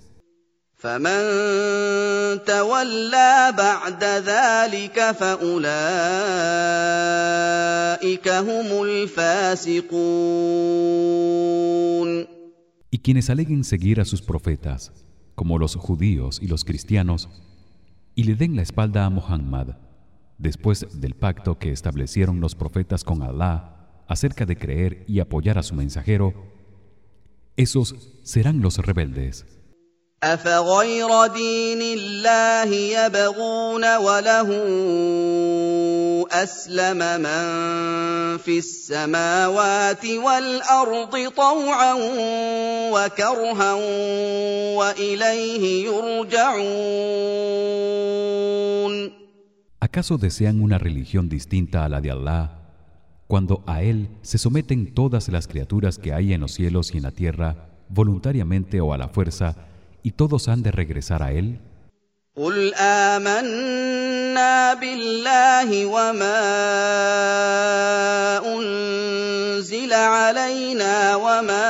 y quienes aleguen seguir a sus profetas como los judíos y los cristianos y le den la espalda a Muhammad después del pacto que establecieron los profetas con Allah acerca de creer y apoyar a su mensajero esos serán los rebeldes أفغير دين الله يبغون وله أسلم من في السماوات والأرض طوعا وكرها وإليه يرجعون ¿Acaso desean una religión distinta a la de Allah cuando a él se someten todas las criaturas que hay en los cielos y en la tierra voluntariamente o a la fuerza y todos han de regresar a él? قل آمنا بالله وما أنزل علينا وما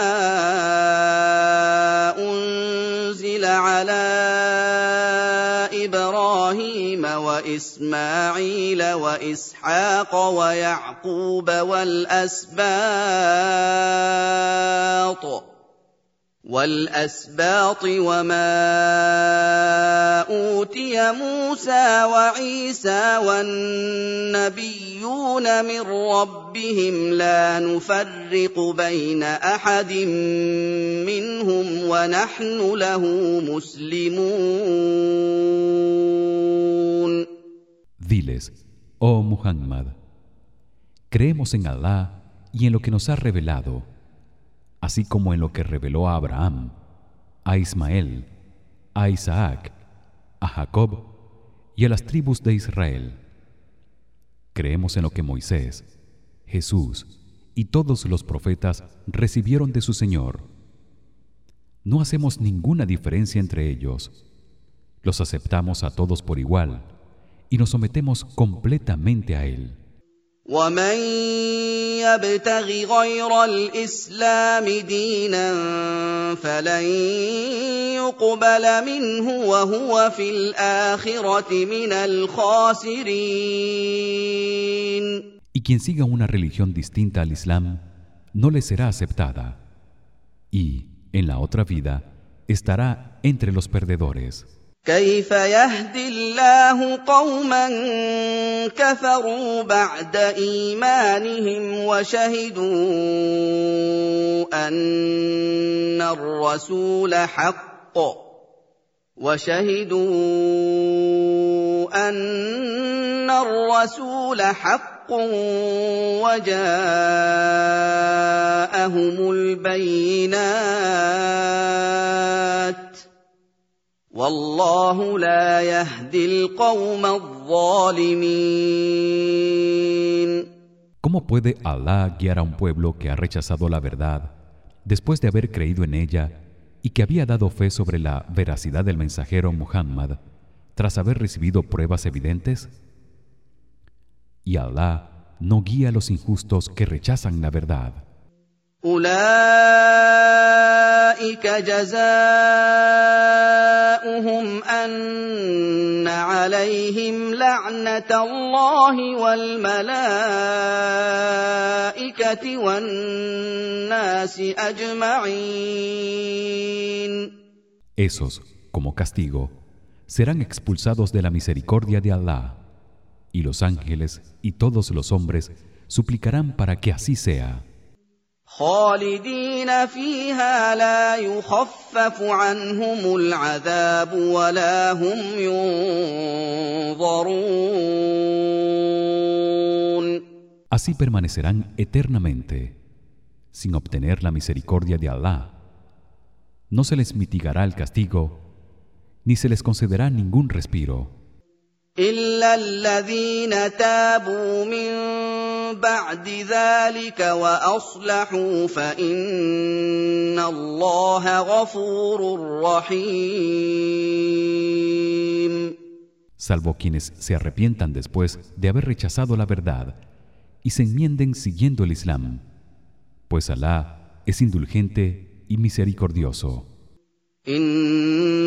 أنزل على إبراهيم وإسماعيل وإسحاق ويعقوب والأسباط والأسباط وما أوتي موسى وعيسى والنبيون من ربهم لا نفرق بين أحد منهم ونحن له مسلمون. Diles, oh Muhammad, creemos en Allah y en lo que nos ha revelado. Así como en lo que reveló a Abraham, a Ismael, a Isaac, a Jacob y a las tribus de Israel. Creemos en lo que Moisés, Jesús y todos los profetas recibieron de su Señor. No hacemos ninguna diferencia entre ellos. Los aceptamos a todos por igual y nos sometemos completamente a él. ومن يبتغ غير الاسلام دينا فلن يقبل منه وهو في الاخره من الخاسرين Y quien siga una religión distinta al Islam no le será aceptada y en la otra vida estará entre los perdedores. كيف يهدي الله قوما كفروا بعد إيمانهم وشهدوا أن الرسول حق وشهدوا أن الرسول حق وجاءهم البينات والله لا يهدي القوم الظالمين ¿Cómo puede Allah guiar a un pueblo que ha rechazado la verdad después de haber creído en ella y que había dado fe sobre la veracidad del mensajero Muhammad tras haber recibido pruebas evidentes? Y Allah no guía a los injustos que rechazan la verdad. أولئك جزاؤهم أن عليهم لعنة الله والملائكة والناس أجمعين Esos, como castigo, serán expulsados de la misericordia de Allah, y los ángeles y todos los hombres suplicarán para que así sea. خالدين فيها لا يخفف عنهم العذاب ولا هم ينظرون Así permanecerán eternamente, sin obtener la misericordia de Allah. No se les mitigará el castigo, ni se les concederá ningún respiro. إلا الذين تابوا من بعد ذلك وأصلحوا فإن الله غفور رحيم salvo quienes se arrepientan después de haber rechazado la verdad y se enmienden siguiendo el Islam pues Alá es indulgente y misericordioso ان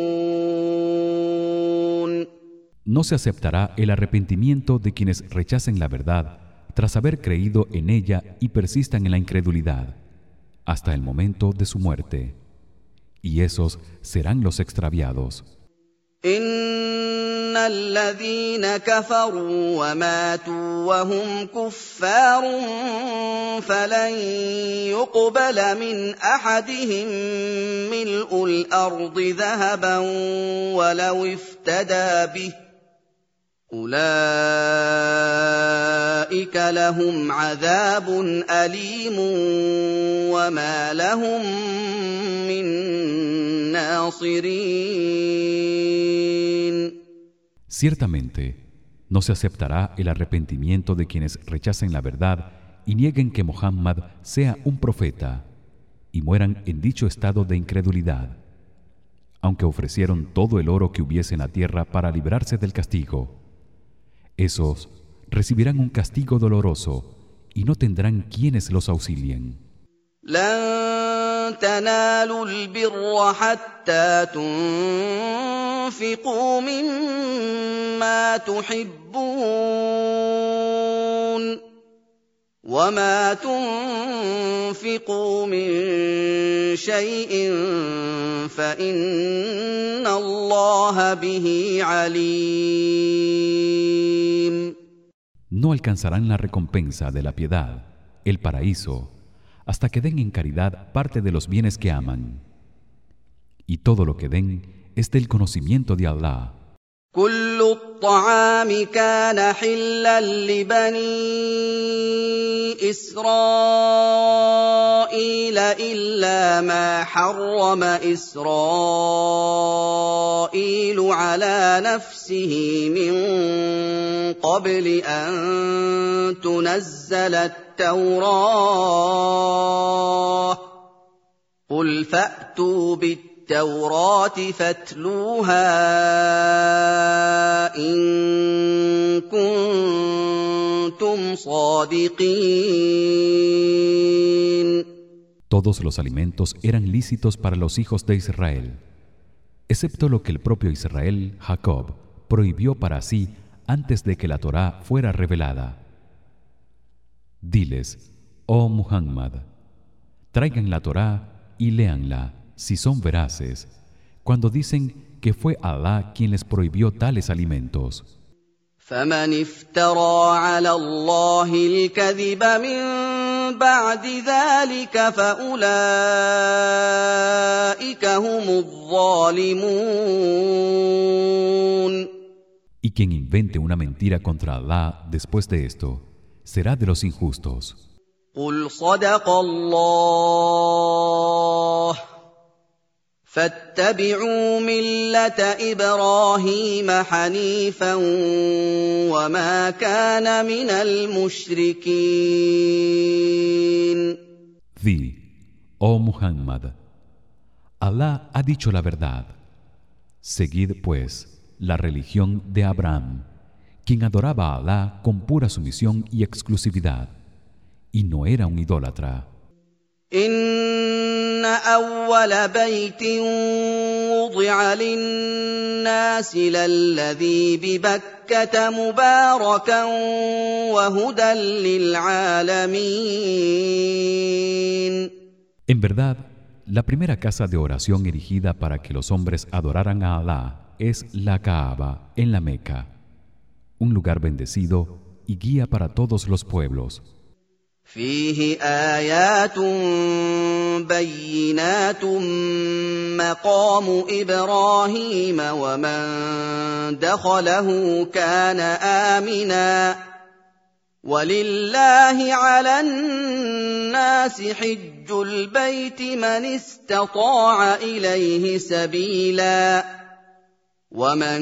no se aceptará el arrepentimiento de quienes rechacen la verdad tras haber creído en ella y persistan en la incredulidad hasta el momento de su muerte y esos serán los extraviados ان الذين كفروا وماتوا وهم كفار فلن يقبل من احدهم ملء الارض ذهبا ولو افتدى به اولئك لهم عذاب اليم وما لهم من ناصرين Ciertamente no se aceptará el arrepentimiento de quienes rechacen la verdad y nieguen que Muhammad sea un profeta y mueran en dicho estado de incredulidad. aunque ofrecieron todo el oro que hubiese en la tierra para librarse del castigo esos recibirán un castigo doloroso y no tendrán quienes los auxilien لن تنالوا البر حتى تنفقوا مما تحبون وما تنفقوا من شيء فان الله به عليم no alcanzarán la recompensa de la piedad, el paraíso hasta que den en caridad parte de los bienes que aman. Y todo lo que den es del conocimiento de Allah كل الطعام كان حلا لبني إسرائيل إلا ما حرم إسرائيل على نفسه من قبل أن تنزل التوراه. قل فأتوا بالتوراه فاتلوها ان كنتم صادقين Todos los alimentos eran lícitos para los hijos de Israel, excepto lo que el propio Israel, Jacob, prohibió para sí antes de que la Torá fuera revelada. Diles, oh Muhammad, traigan la Torá y léanla si son veraces, cuando dicen que fue Allah quien les prohibió tales alimentos. فمن افترى على الله الكذب من بعد ذلك فاولئك هم الظالمون Y quien invente una mentira contra Allah después de esto será de los injustos. قل صدق الله فاتبعوا مله ابراهيم حنيفا وما كان من المشركين Di, oh Muhammad, Allah ha dicho la verdad. Seguid pues la religión de Abraham, quien adoraba a Allah con pura sumisión y exclusividad, y no era un idólatra. ان اول بيت وضع للناس للذي ببكه مباركا وهدى للعالمين En verdad, la primera casa de oración erigida para que los hombres adoraran a Allah es la Kaaba en la Meca, un lugar bendecido y guía para todos los pueblos. فيه آيات بينات مقام إبراهيم ومن دخله كان آمنا ولله على الناس حج البيت من استطاع إليه سبيلا ومن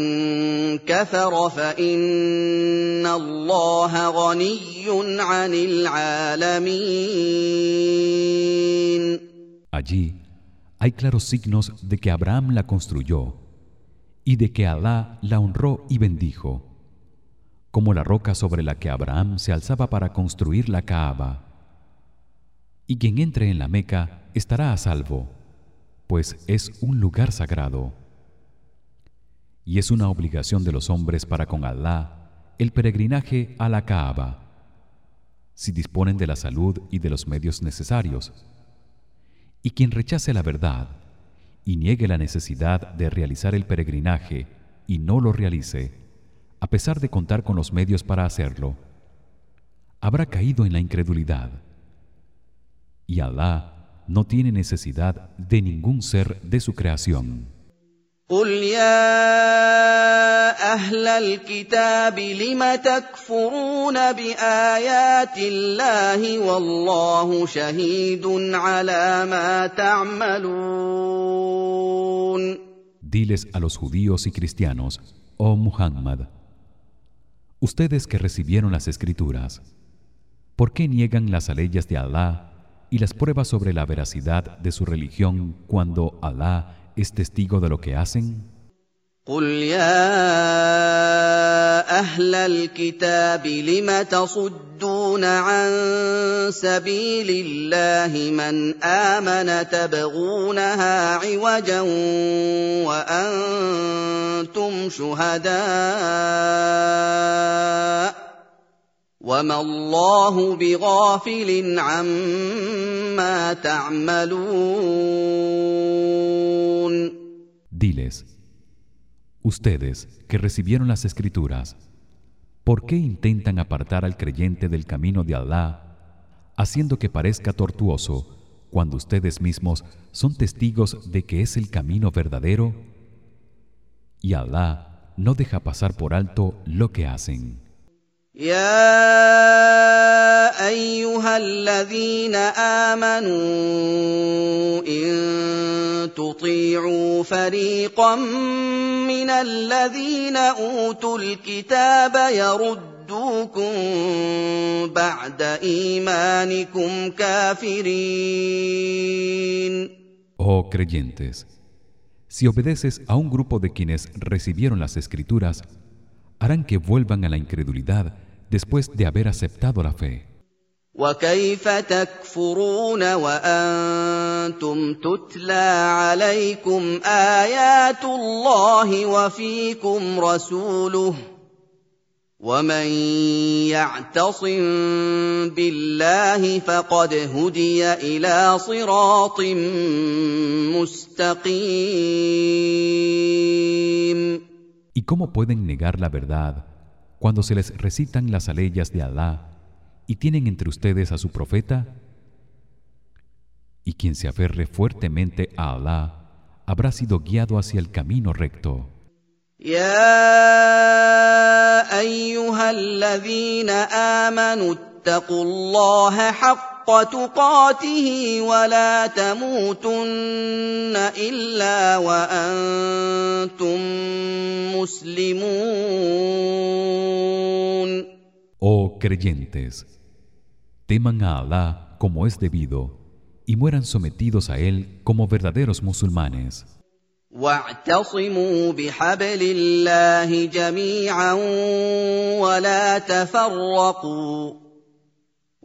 كفر فان الله غني عن العالمين Allí hay claros signos de que Abraham la construyó y de que Alá la honró y bendijo, como la roca sobre la que Abraham se alzaba para construir la Kaaba. Y quien entre en la Meca estará a salvo, pues es un lugar sagrado. Y es una obligación de los hombres para con Alá el peregrinaje a la Kaaba, si disponen de la salud y de los medios necesarios. Y quien rechace la verdad y niegue la necesidad de realizar el peregrinaje y no lo realice, a pesar de contar con los medios para hacerlo, habrá caído en la incredulidad. Y Alá no tiene necesidad de ningún ser de su creación. قل يا اهل الكتاب لم تكفرون بايات الله والله شهيد على ما تعملون Diles a los judíos y cristianos, oh Muhammad, ustedes que recibieron las escrituras, ¿por qué niegan las leyes de Allah y las pruebas sobre la veracidad de su religión cuando Allah es testigo de lo que hacen? قل يا أهل الكتاب لم تصدون عن سبيل الله من امن تبغونها عوجا وأنتم شهداء وما الله بغافل عما تعملون Diles Ustedes que recibieron las escrituras ¿por qué intentan apartar al creyente del camino de Allah haciendo que parezca tortuoso cuando ustedes mismos son testigos de que es el camino verdadero? Y Allah no deja pasar por alto lo que hacen. يا ايها الذين امنوا ان تطيعوا فريقا من الذين اوتوا الكتاب يردوكم بعد ايمانكم كافرين Oh creyentes, si obedeces a un grupo de quienes recibieron las escrituras, harán que vuelvan a la incredulidad después de haber aceptado la fe. وكيف تكفرون وانتم تتلى عليكم ايات الله وفيكم رسوله ومن يعتصم بالله فقد هدي الى صراط مستقيم ¿Y cómo pueden negar la verdad cuando se les recitan las aleyas de Alá y tienen entre ustedes a su profeta? Y quien se aferre fuertemente a Alá habrá sido guiado hacia el camino recto. يا ايها الذين امنوا اتقوا الله حق تقاته ولا تموتن الا وأنتم مسلمون Oh creyentes, teman a Alá como es debido y mueran sometidos a él como verdaderos musulmanes. واعتصموا بحبل الله جميعا ولا تفرقوا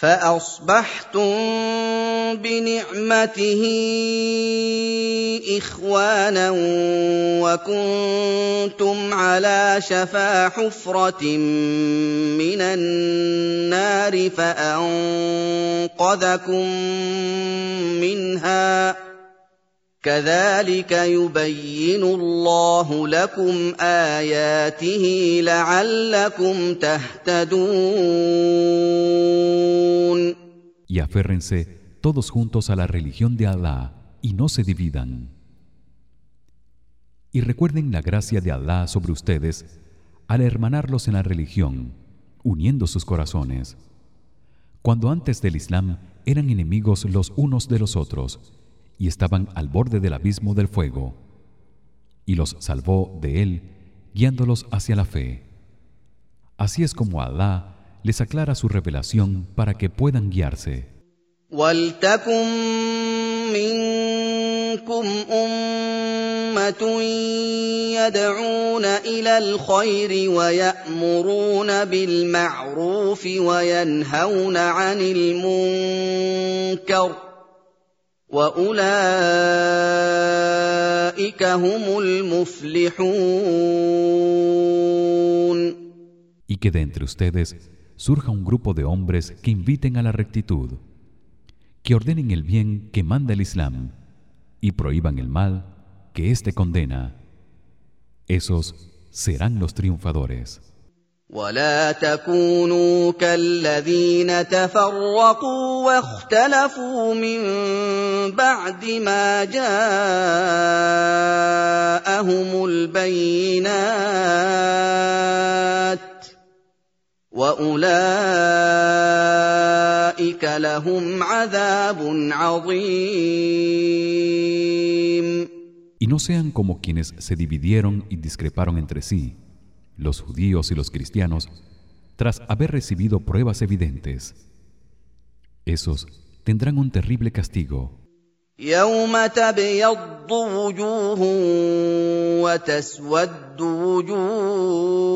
فأصبحتم بنعمته إخوانا وكنتم على شفا حفرة من النار فأنقذكم منها كذلك يبين الله لكم اياته لعلكم تهتدون Y aférrense todos juntos a la religión de Alá y no se dividan. Y recuerden la gracia de Alá sobre ustedes al hermanarlos en la religión, uniendo sus corazones. Cuando antes del Islam eran enemigos los unos de los otros y estaban al borde del abismo del fuego, y los salvó de él, guiándolos hacia la fe. Así es como Alá les aclara su revelación para que puedan guiarse واولئك هم المفلحون Y que de entre ustedes surja un grupo de hombres que inviten a la rectitud, que ordenen el bien que manda el Islam y prohíban el mal que éste condena. Esos serán los triunfadores. ولا تكونوا كالذين تفرقوا واختلفوا من بعد ما جاءهم البينات واولئك لهم عذاب عظيم. Y no sean como quienes se dividieron y discreparon entre sí, los judíos y los cristianos, tras haber recibido pruebas evidentes. Esos tendrán un terrible castigo. يوم تبيض وجوه وتسود وجوه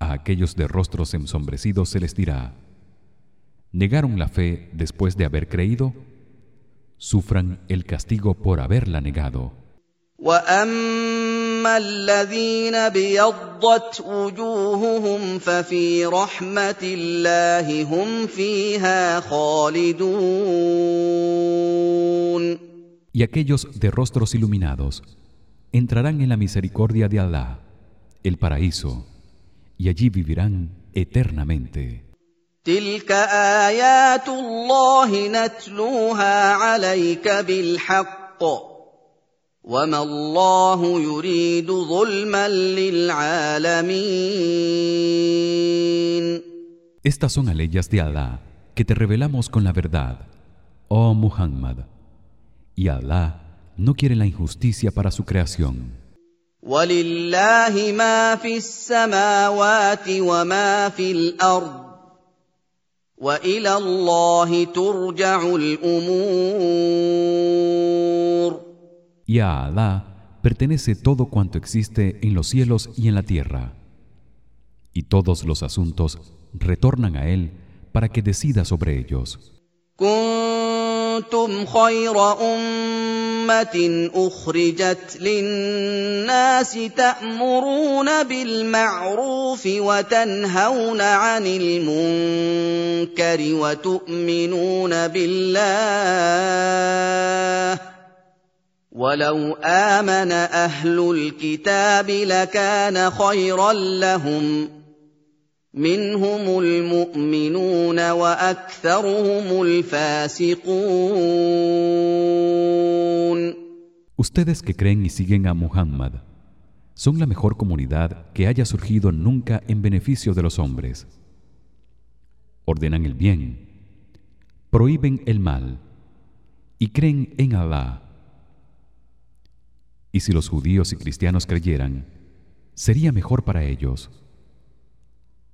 A aquellos de rostros ensombrecidos se les dirá: ¿Negaron la fe después de haber creído? Sufran el castigo por haberla negado. واما الذين ابيضت وجوههم ففي رحمه الله هم فيها خالدون Y aquellos de rostros iluminados entrarán en la misericordia de Allah, el paraíso, y allí vivirán eternamente. تلك ايات الله نتلوها عليك بالحق وما الله يريد ظلما للعالمين Estas son aleyas de Allah que te revelamos con la verdad, oh Muhammad. Y Allah no quiere la injusticia para su creación. ولله ما في السماوات وما في الارض والى الله ترجع الامور Y a Allah pertenece todo cuanto existe en los cielos y en la tierra. Y todos los asuntos retornan a él para que decida sobre ellos. كنتم خير أمة أخرجت للناس تأمرون بالمعروف وتنهون عن المنكر وتؤمنون بالله ولو آمن أهل الكتاب لكان خيرا لهم منهم المؤمنون واكثرهم الفاسقون Ustedes que creen y siguen a Muhammad son la mejor comunidad que haya surgido nunca en beneficio de los hombres. Ordenan el bien, prohíben el mal y creen en Allah. Y si los judíos y cristianos creyeran, sería mejor para ellos.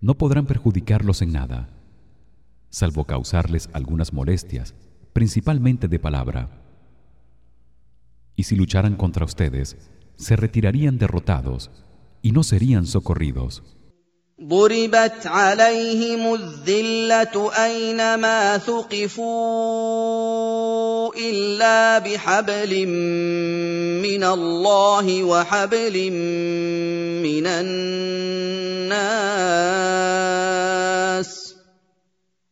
no podrán perjudicarlos en nada, salvo causarles algunas molestias, principalmente de palabra. Y si lucharan contra ustedes, se retirarían derrotados y no serían socorridos. ضربت عليهم الذلة أينما ثقفوا إلا بحبل من الله وحبل من الناس.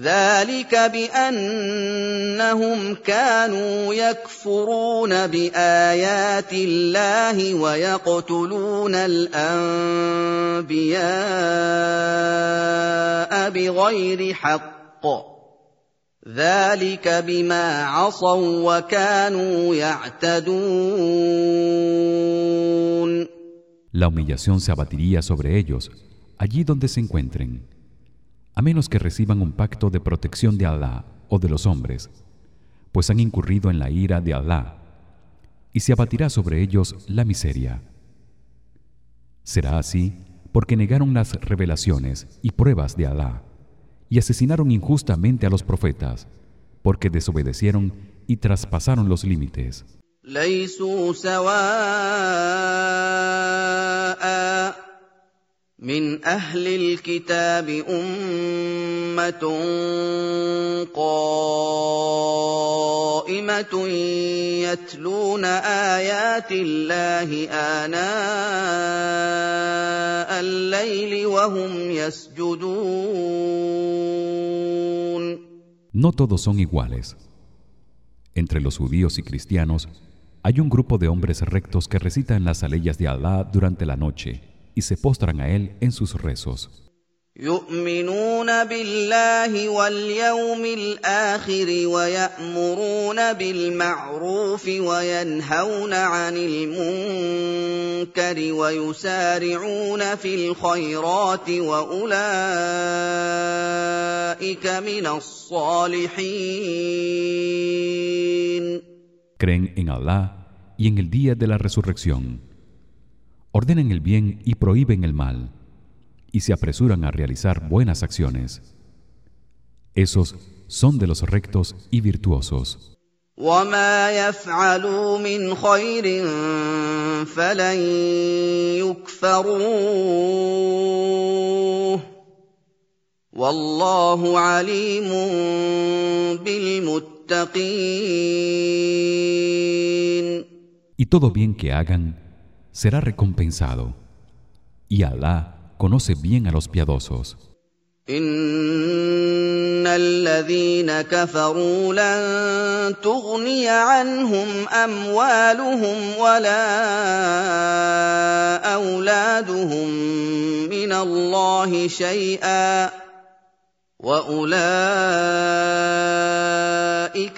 ذلك بانهم كانوا يكفرون بايات الله ويقتلون الانبياء بغير حق ذلك بما عصوا وكانوا يعتدون la humillación se abatiría sobre ellos allí donde se encuentren. A menos que reciban un pacto de protección de Alá o de los hombres pues han incurrido en la ira de Alá y se abatirá sobre ellos la miseria. Será así porque negaron las revelaciones y pruebas de Alá y asesinaron injustamente a los profetas porque desobedecieron y traspasaron los límites من اهل الكتاب امه قائمه يتلون ايات الله اناء الليل وهم يسجدون No todos son iguales. Entre los judíos y cristianos hay un grupo de hombres rectos que recitan las aleyas de Allah durante la noche y se postran a él en sus rezos. يؤمنون بالله واليوم الآخر ويأمرون بالمعروف وينهون عن المنكر ويسارعون في الخيرات وأولئك من الصالحين Creen en Allah y en el día de la resurrección ordenan el bien y prohíben el mal y se apresuran a realizar buenas acciones. Esos son de los rectos y virtuosos. y todo bien que hagan será recompensado y Alá conoce bien a los piadosos ان الذين كفروا لن تغني عنهم اموالهم ولا اولادهم من الله شيئا واولئك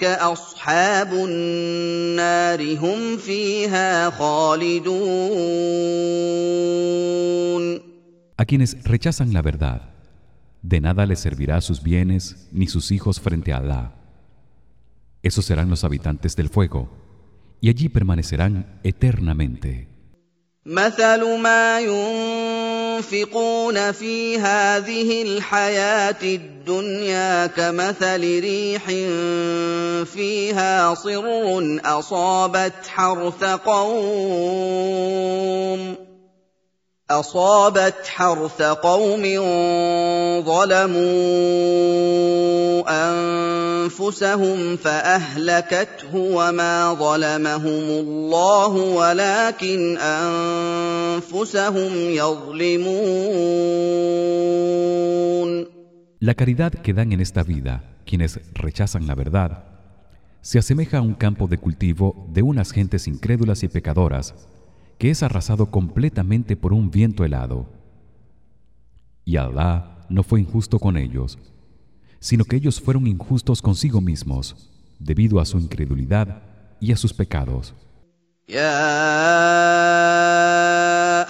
اصحاب النار هم فيها خالدون A quienes rechazan la verdad de nada les servirá sus bienes ni sus hijos frente a Alá esos serán los habitantes del fuego y allí permanecerán eternamente ينفقون في هذه الحياة الدنيا كمثل ريح فيها صر اصابت حرث قوم اصابت حرث قوم ظلموا انفسهم فاهلكته وما ظلمهم الله ولكن انفسهم يظلمون La caridad que dan en esta vida quienes rechazan la verdad se asemeja a un campo de cultivo de unas gentes incrédulas y pecadoras que es arrasado completamente por un viento helado. Y Allah no fue injusto con ellos, sino que ellos fueron injustos consigo mismos debido a su incredulidad y a sus pecados.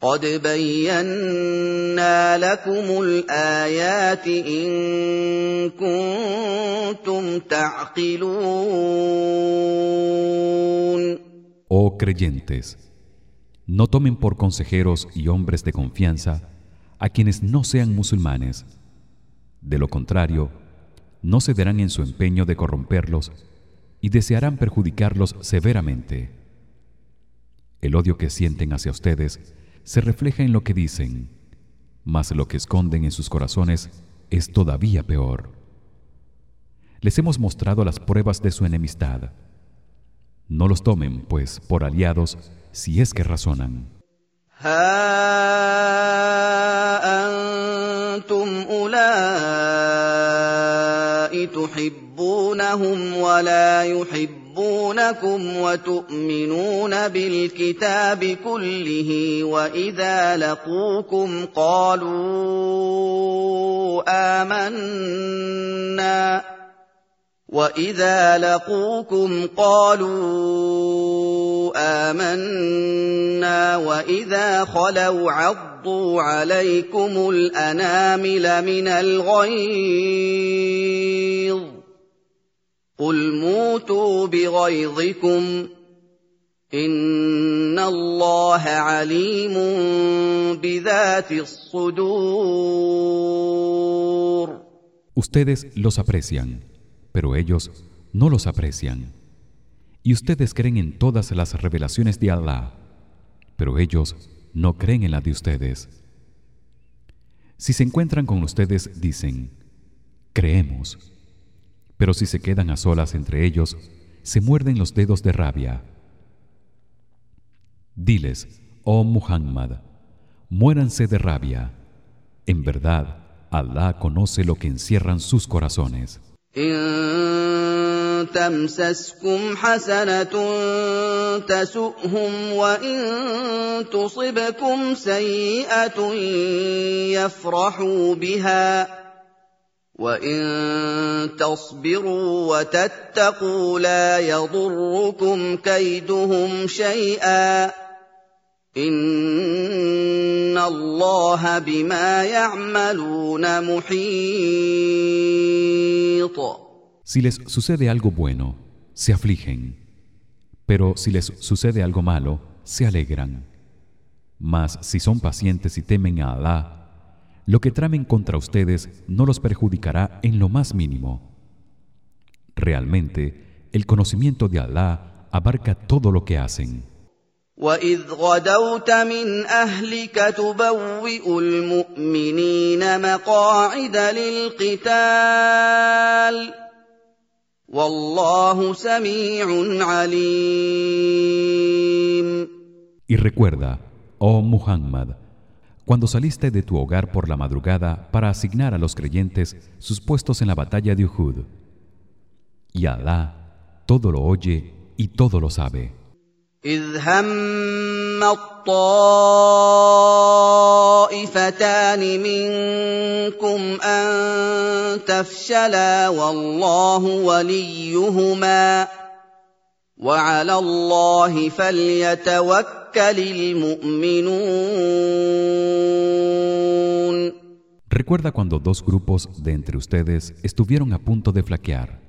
قد بينا لكم الايات ان كنتم تعقلون Oh creyentes, no tomen por consejeros y hombres de confianza a quienes no sean musulmanes de lo contrario no cederán en su empeño de corromperlos y desearán perjudicarlos severamente el odio que sienten hacia ustedes se refleja en lo que dicen mas lo que esconden en sus corazones es todavía peor. Les hemos mostrado las pruebas de su enemistad. No los tomen pues por aliados si es que razonan يحبونكم وتؤمنون بالكتاب كله وإذا لقوكم قالوا آمنا وإذا لقوكم قالوا آمنا وإذا خلوا عضوا عليكم الأنامل من الغيظ قل موتوا بغيظكم ان الله عليم بذات الصدور Ustedes los aprecian pero ellos no los aprecian. Y ustedes creen en todas las revelaciones de Allah, pero ellos no creen en la de ustedes. Si se encuentran con ustedes dicen: "Creemos." Pero si se quedan a solas entre ellos, se muerden los dedos de rabia. Diles: "Oh Muhammad, muéranse de rabia. En verdad, Allah conoce lo que encierran sus corazones." ان تمسسكم حسنه تسؤهم وان تصبكم سيئه يفرحوا بها وان تصبروا وتتقوا لا يضركم كيدهم شيئا ان الله بما يعملون محيط Si les sucede algo bueno, se afligen, pero si les sucede algo malo, se alegran. Mas si son pacientes y temen a Alá, lo que tramen contra ustedes no los perjudicará en lo más mínimo. Realmente, el conocimiento de Alá abarca todo lo que hacen. Y recuerda, oh Muhammad, cuando saliste de tu hogar por la madrugada para asignar a los creyentes sus puestos en la batalla de Uhud. Y Alá todo lo oye y todo lo sabe. إذ هم الطائفتان منكم أن تفشلا والله وليهما وعلى الله فليتوكل المؤمنون Recuerda cuando dos grupos de entre ustedes estuvieron a punto de flaquear,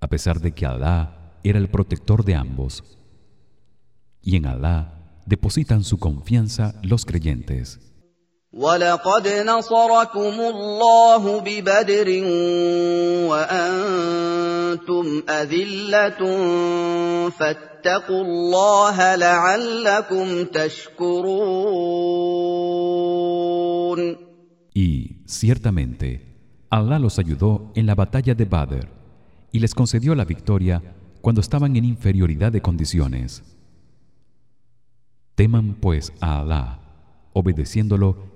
a pesar de que Alá era el protector de ambos. y en Alá depositan su confianza los creyentes. ولقد نصركم الله ببدر وأنتم أذلة فاتقوا الله لعلكم تشكرون Y ciertamente Allah los ayudó en la batalla de Badr y les concedió la victoria cuando estaban en inferioridad de condiciones. Teman pues a Alá, obedeciéndolo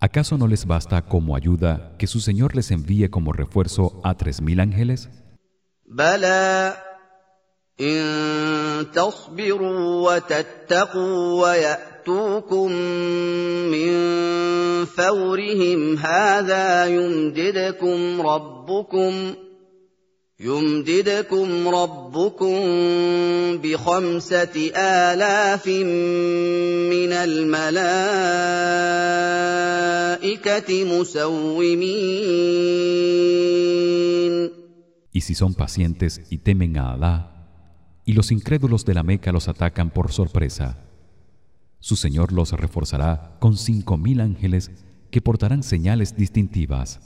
¿Acaso no les basta como ayuda que su Señor les envíe como refuerzo a tres mil ángeles? بلى إن تصبروا وتتقوا ويأتوكم من فورهم هذا يمددكم ربكم يمددكم ربكم بخمسة آلاف من الملائكة مسومين Y si son pacientes y temen a Alá, y los incrédulos de la Meca los atacan por sorpresa, su Señor los reforzará con cinco mil ángeles que portarán señales distintivas.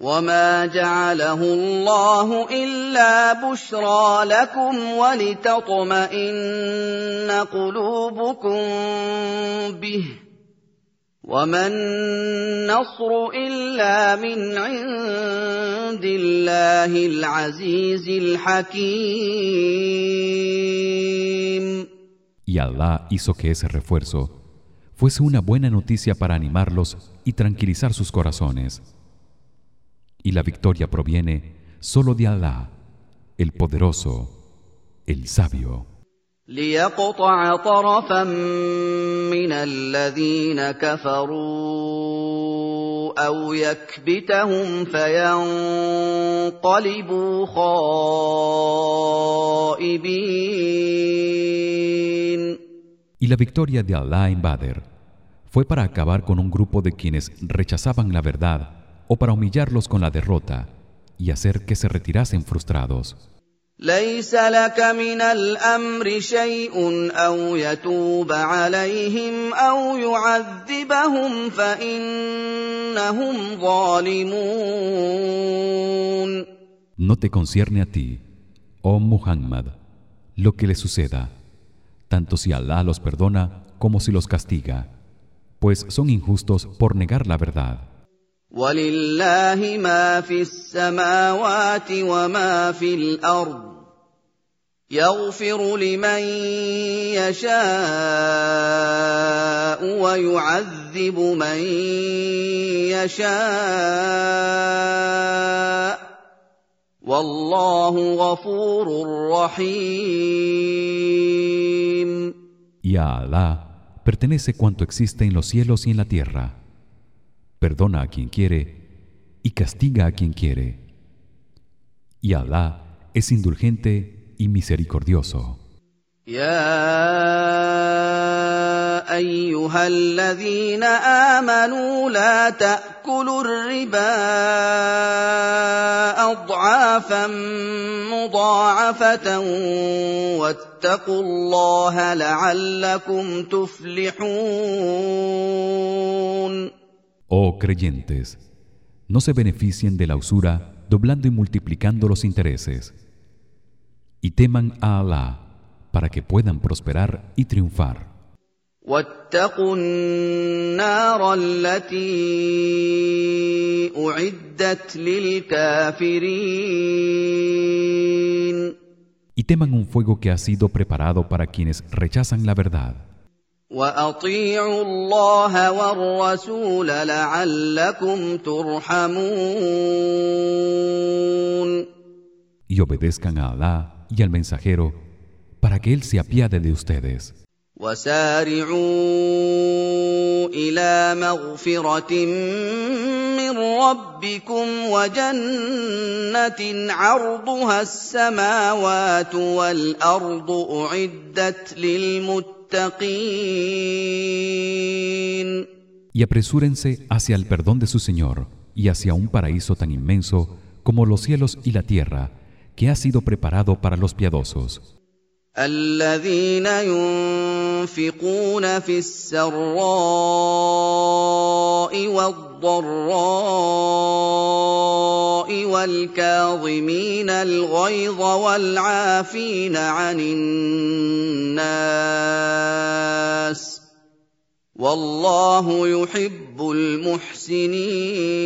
وما جعله الله الا بشرى لكم ولتطمئن قلوبكم به وما النصر الا من عند الله العزيز الحكيم Y Allah hizo que ese refuerzo fuese una buena noticia para animarlos y tranquilizar sus corazones. Y la victoria proviene solo de Allah, el poderoso, el sabio. ليقطع طرفا من الذين كفروا او يكبتهم فينقلبوا خائبين Y la victoria de Allah en Badr fue para acabar con un grupo de quienes rechazaban la verdad o para humillarlos con la derrota y hacer que se retirasen frustrados. ليس لك من الامر شيء او يتوب عليهم او يعذبهم فانهم ظالمون No te concierne a ti, oh Muhammad, lo que les suceda, tanto si Allah los perdona como si los castiga, pues son injustos por negar la verdad. ولله ما في السماوات وما في الأرض يغفر لمن يشاء ويعذب من يشاء والله غفور رحيم a Allah pertenece cuanto existe en los cielos y en la tierra. Perdona a quien quiere y castiga a quien quiere. Y Allah es indulgente y misericordioso. يا ايها الذين امنوا لا تاكلوا الربا اضعافا مضاعفه واتقوا الله لعلكم تفلحون Oh creyentes, no se beneficien de la usura doblando y multiplicando los intereses. Y teman a Alá para que puedan prosperar y triunfar. Y teman un fuego que ha sido preparado para quienes rechazan la verdad. واطيعوا الله والرسول لعلكم ترحمون Y obedezcan a Allah y al mensajero para que él se apiade de ustedes. وسارعوا إلى مغفره من ربكم وجنه عرضها السماوات والارض اعدت للمتقين Y apresúrense hacia el perdón de su Señor y hacia un paraíso tan inmenso como los cielos y la tierra que ha sido preparado para los piadosos. الذين ينفقون في السراء والضراء والكاظمين الغيظ والعافين عن الناس والله يحب المحسنين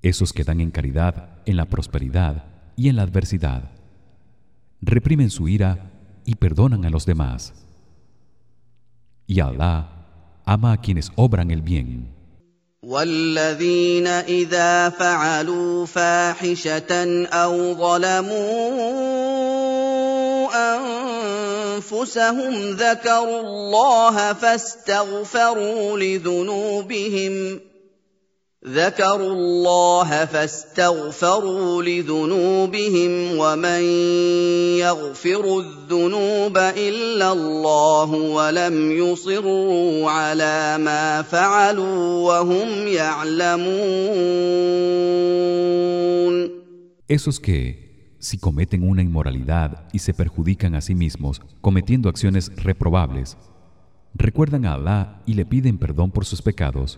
Esos que dan en caridad, en la prosperidad y en la adversidad. Reprimen su ira y perdonan a los demás. Y Allah ama a quienes obran el bien. والذين اذا فعلوا فاحشه او ظلموا انفسهم ذكروا الله فاستغفروا لذنوبهم ذكروا الله فاستغفروا لذنوبهم ومن يغفر الذنوب الا الله ولم يصروا على ما فعلوا وهم يعلمون Esos que, si cometen una inmoralidad y se perjudican a sí mismos cometiendo acciones reprobables recuerdan a Alá y le piden perdón por sus pecados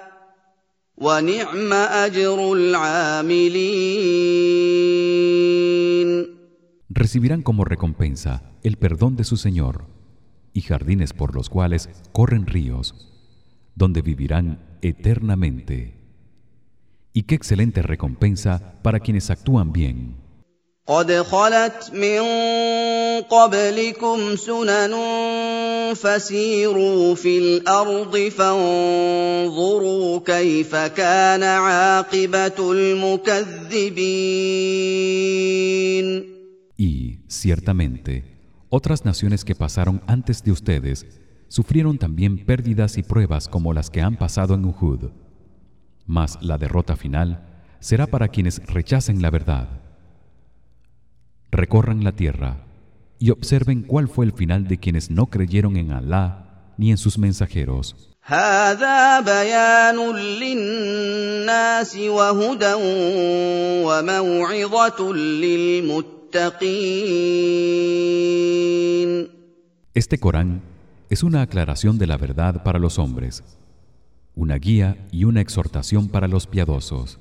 ونعم أجر العاملين recibirán como recompensa el perdón de su Señor y jardines por los cuales corren ríos donde vivirán eternamente y qué excelente recompensa para quienes actúan bien قد خلت من قبلكم سنن فسيروا في الارض فانظروا كيف كان عاقبه المكذبين Y ciertamente otras naciones que pasaron antes de ustedes sufrieron también pérdidas y pruebas como las que han pasado en Uhud. Mas la derrota final será para quienes rechacen la verdad. Recorran la tierra y observen cuál fue el final de quienes no creyeron en Alá ni en sus mensajeros. Este Corán es una aclaración de la verdad para los hombres, una guía y una exhortación para los piadosos.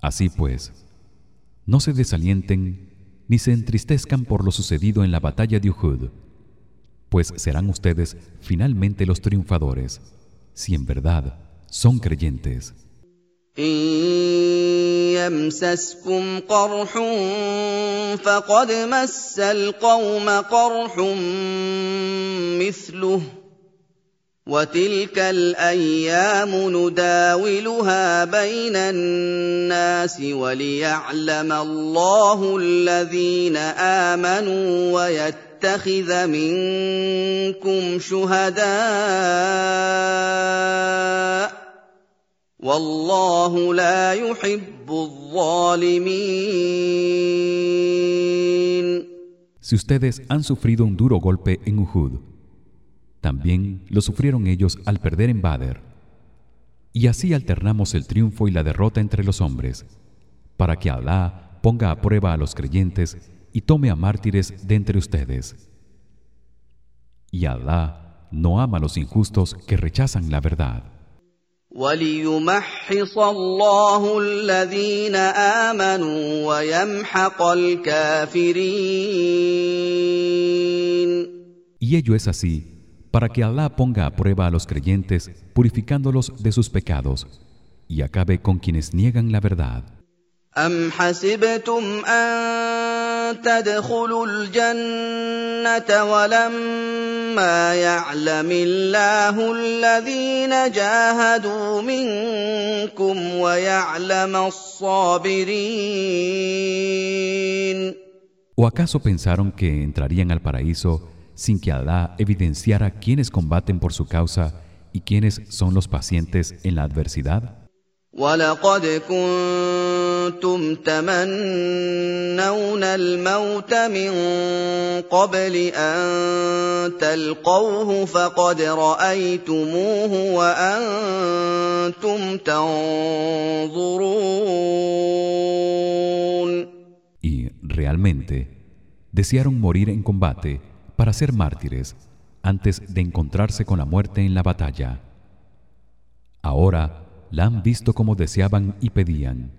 Así pues, no se desalienten ni se entristezcan por lo sucedido en la batalla de Uhud pues serán ustedes finalmente los triunfadores si en verdad son creyentes يَمْسَسْكُمْ قَرْحٌ فَقَدْ مَسَّ الْقَوْمَ قَرْحٌ مِثْلُهُ ۖ وَتِلْكَ الْأَيَّامُ نُدَاوِلُهَا بَيْنَ النَّاسِ وَلِيَعْلَمَ اللَّهُ الَّذِينَ آمَنُوا ويتخذ منكم شهداء والله لا يحب الظالمين Si ustedes han sufrido un duro golpe en Uhud también lo sufrieron ellos al perder en Badr. Y así alternamos el triunfo y la derrota entre los hombres, para que Alá ponga a prueba a los creyentes y tome a mártires de entre ustedes. Y Alá no ama a los injustos que rechazan la verdad. Y ello es así para que Alá ponga a prueba a los creyentes purificándolos de sus pecados y acabe con quienes niegan la verdad. أم حسبتم أن تدخلوا الجنة ولما يعلم الله الذين جاهدوا منكم ويعلم الصابرين ¿O acaso pensaron que entrarían al paraíso sin que Alá evidenciara quiénes combaten por su causa y quiénes son los pacientes en la adversidad? ولقد كنتم تمنون الموت من قبل أن تلقوه فقد رأيتموه وأنتم تنظرون Y realmente desearon morir en combate para ser mártires antes de encontrarse con la muerte en la batalla. Ahora la han visto como deseaban y pedían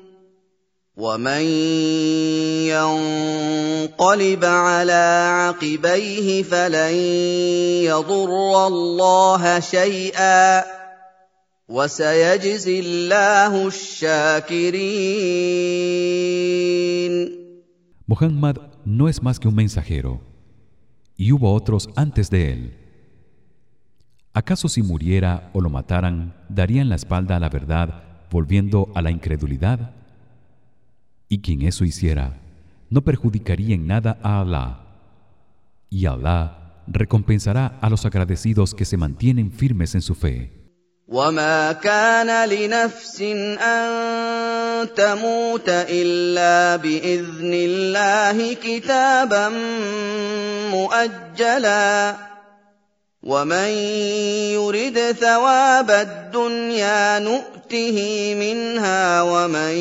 ومن ينقلب على عقبيه فلن يضر الله شيئا وسيجزي الله الشاكرين Muhammad no es más que un mensajero y hubo otros antes de él. ¿Acaso si muriera o lo mataran, darían la espalda a la verdad, volviendo a la incredulidad? Y quien eso hiciera, no perjudicaría en nada a Allah. Y Allah recompensará a los agradecidos que se mantienen firmes en su fe. وما كان لنفس ان تموت الا باذن الله كتابا مؤجلا ومن يرد ثواب الدنيا نؤته منها ومن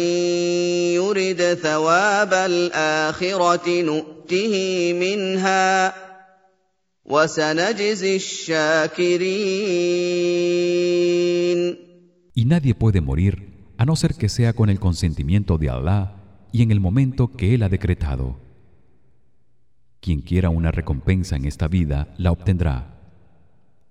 يرد ثواب الاخره نؤته منها Y nadie puede morir a no ser que sea con el consentimiento de Allah y en el momento que él ha decretado. Quien quiera una recompensa en esta vida la obtendrá.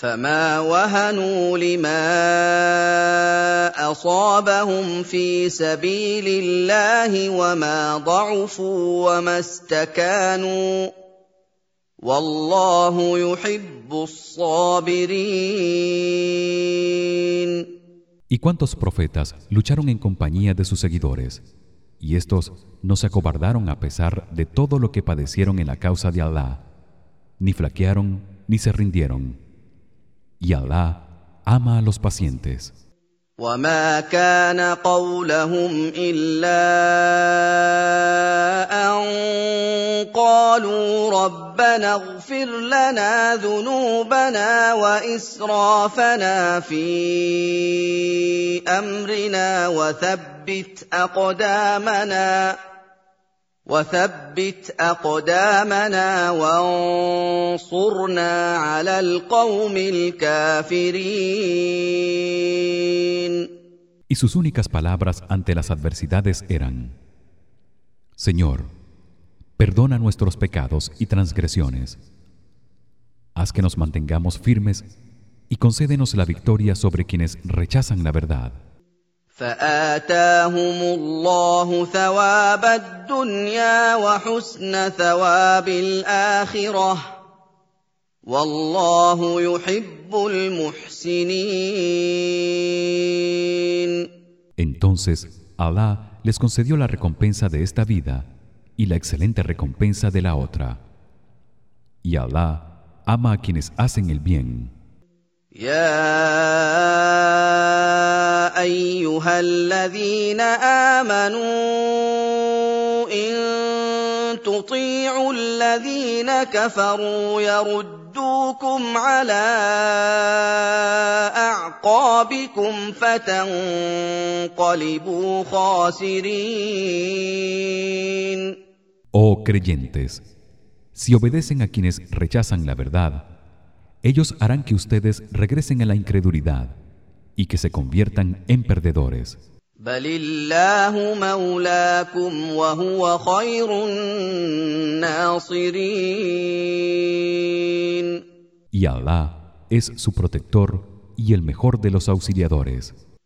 فما وهنوا لما اصابهم في سبيل الله وما ضعفوا وما استكانوا ¿Y cuántos profetas lucharon en compañía de sus seguidores? Y estos no se acobardaron a pesar de todo lo que padecieron en la causa de Allah, ni flaquearon ni se rindieron. Y Allah ama a los pacientes. وما كان قولهم الا ان قالوا ربنا اغفر لنا ذنوبنا واسرافنا في امرنا وثبت اقدامنا وثبت اقدامنا وانصرنا على القوم الكافرين Y sus únicas palabras ante las adversidades eran Señor, perdona nuestros pecados y transgresiones. Haz que nos mantengamos firmes y concédenos la victoria sobre quienes rechazan la verdad. فاتاهم الله ثواب الدنيا وحسن ثواب الاخره والله يحب المحسنين Entonces Allah les concedió la recompensa de esta vida y la excelente recompensa de la otra. Y Allah ama a quienes hacen el bien. يا ايها الذين امنوا ان تطيعوا الذين كفروا يردوكم على اعقابكم فتنقلبوا خاسرين Oh creyentes si obedecen a quienes rechazan la verdad ellos harán que ustedes regresen a la incredulidad y que se conviertan en perdedores. Y Allah es su protector y el mejor de los auxiliadores.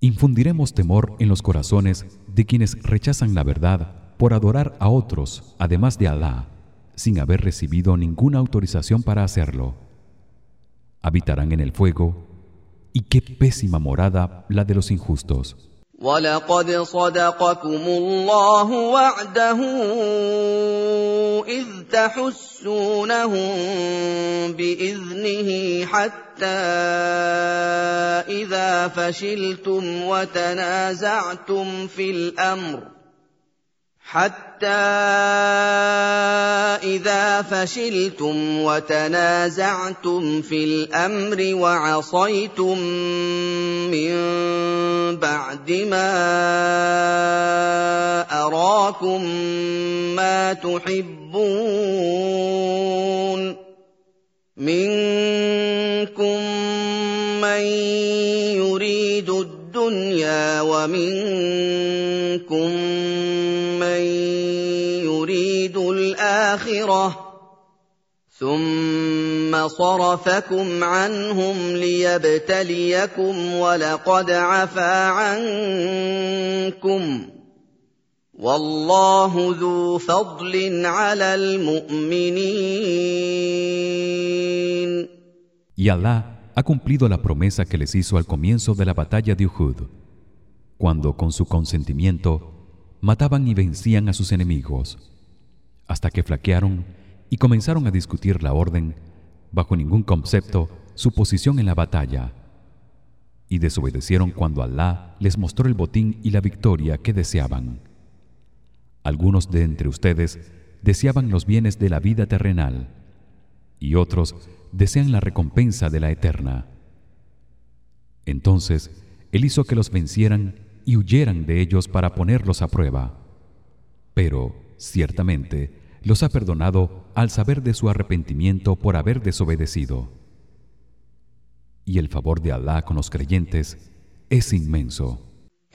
Infundiremos temor en los corazones de quienes rechazan la verdad por adorar a otros además de Alá sin haber recibido ninguna autorización para hacerlo. Habitarán en el fuego y qué pésima morada la de los injustos. ولقد صدقكم الله وعده إذ تحسونهم بإذنه حتى إذا فشلتم وتنازعتم في الأمر حتى إذا فشلتم وتنازعتم في الأمر وعصيتم من بعد ما أراكم ما تحبون منكم من يريد الدنيا ومنكم الاخره ثم صرفكم عنهم ليبتليكم ولقد عفا عنكم والله ذو فضل على المؤمنين Y Allah ha cumplido la promesa que les hizo al comienzo de la batalla de Uhud, cuando con su consentimiento mataban y vencían a sus enemigos hasta que flaquearon y comenzaron a discutir la orden bajo ningún concepto su posición en la batalla. Y desobedecieron cuando Alá les mostró el botín y la victoria que deseaban. Algunos de entre ustedes deseaban los bienes de la vida terrenal y otros desean la recompensa de la eterna. Entonces él hizo que los vencieran y huyeran de ellos para ponerlos a prueba. Pero ciertamente los ha perdonado al saber de su arrepentimiento por haber desobedecido. Y el favor de Alá con los creyentes es inmenso.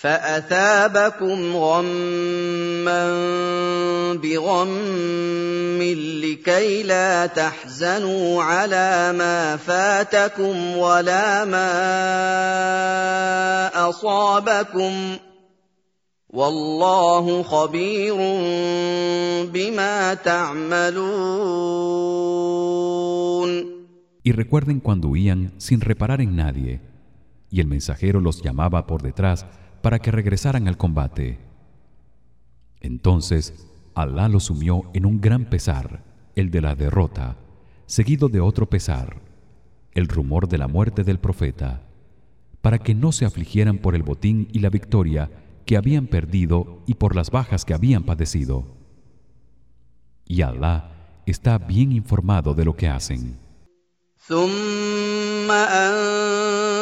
فاثابكم غما بغم لكي لا تحزنوا على ما فاتكم ولا ما اصابكم والله خبير بما تعملون Y recuerden cuando huían sin reparar en nadie y el mensajero los llamaba por detrás para que regresaran al combate. Entonces Alá los sumió en un gran pesar, el de la derrota, seguido de otro pesar, el rumor de la muerte del profeta, para que no se afligieran por el botín y la victoria que habían perdido y por las bajas que habían padecido. Y Alá está bien informado de lo que hacen.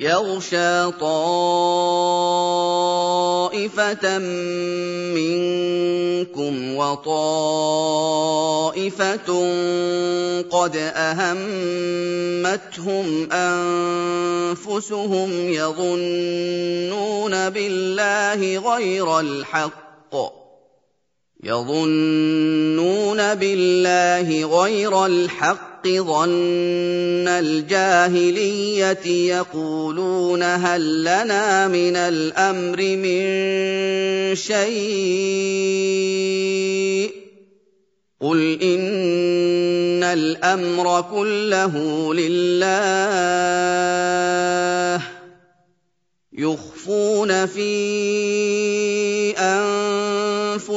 يغشى طائفة منكم وطائفة قد أهمتهم أنفسهم يظنون بالله غير الحق يظنون بالله غير الحق ظن الجاهلية يقولون هل لنا من الأمر من شيء قل إن الأمر كله لله يخفون في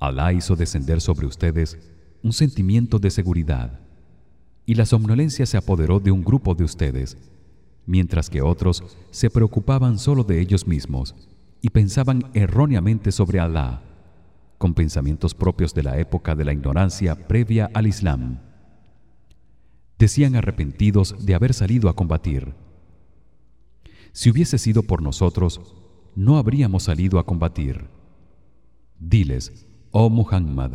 Alá hizo descender sobre ustedes un sentimiento de seguridad y la somnolencia se apoderó de un grupo de ustedes, mientras que otros se preocupaban solo de ellos mismos y pensaban erróneamente sobre Alá, con pensamientos propios de la época de la ignorancia previa al Islam. Decían arrepentidos de haber salido a combatir. Si hubiese sido por nosotros, no habríamos salido a combatir. Diles, oh Muhammad,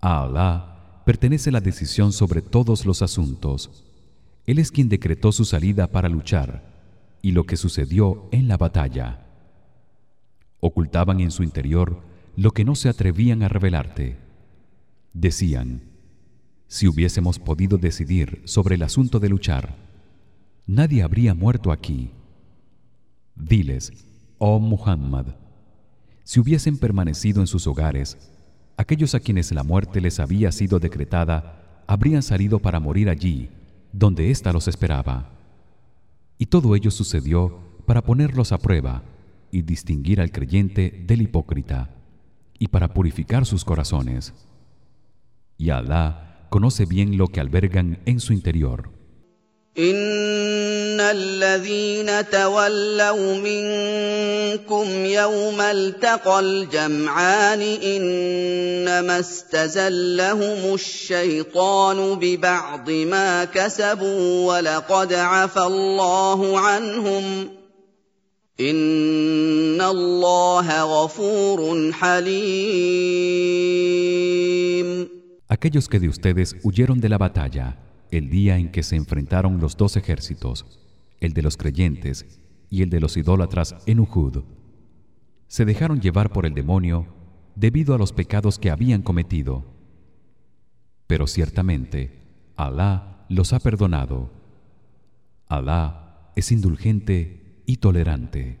a Alá pertenece la decisión sobre todos los asuntos. Él es quien decretó su salida para luchar y lo que sucedió en la batalla. Ocultaban en su interior lo que no se atrevían a revelarte. Decían: Si hubiésemos podido decidir sobre el asunto de luchar, nadie habría muerto aquí. Diles: Oh Muhammad, si hubiesen permanecido en sus hogares, aquellos a quienes la muerte les había sido decretada habrían salido para morir allí, donde ésta los esperaba. Y todo ello sucedió para ponerlos a prueba y distinguir al creyente del hipócrita y para purificar sus corazones. Y Alá conoce bien lo que albergan en su interior. ان الذين تولوا منكم يوم التقى الجمعان انما استزلهم الشيطان ببعض ما كسبوا ولقد عفى الله عنهم ان الله غفور حليم Aquellos que de ustedes huyeron de la batalla el día en que se enfrentaron los dos ejércitos, el de los creyentes y el de los idólatras en Uhud, se dejaron llevar por el demonio debido a los pecados que habían cometido. Pero ciertamente Alá los ha perdonado. Alá es indulgente y tolerante.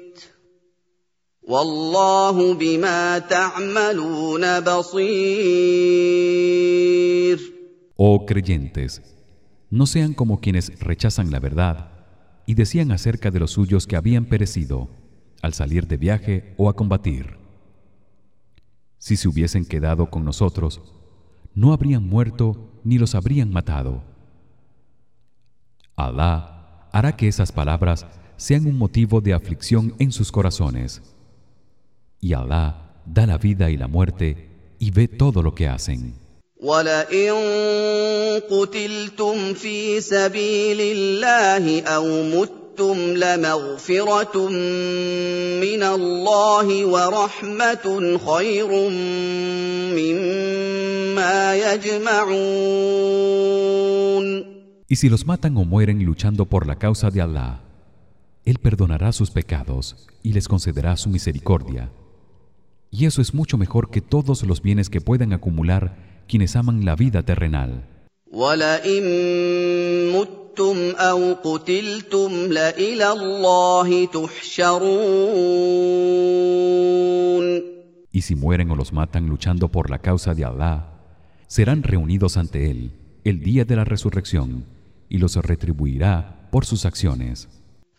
والله بما تعملون بصير Oh creyentes, no sean como quienes rechazan la verdad y decían acerca de los suyos que habían perecido al salir de viaje o a combatir. Si se hubiesen quedado con nosotros, no habrían muerto ni los habrían matado. Alá hará que esas palabras sean un motivo de aflicción en sus corazones y Alá da la vida y la muerte y ve todo lo que hacen. ولئن قتلتم في سبيل الله او متم لمغفره من الله ورحمه خير مما يجمعون Y si los matan o mueren luchando por la causa de Allah, él perdonará sus pecados y les concederá su misericordia. y eso es mucho mejor que todos los bienes que puedan acumular quienes aman la vida terrenal. Y si mueren o los matan luchando por la causa de Allah, serán reunidos ante él el día de la resurrección y los retribuirá por sus acciones.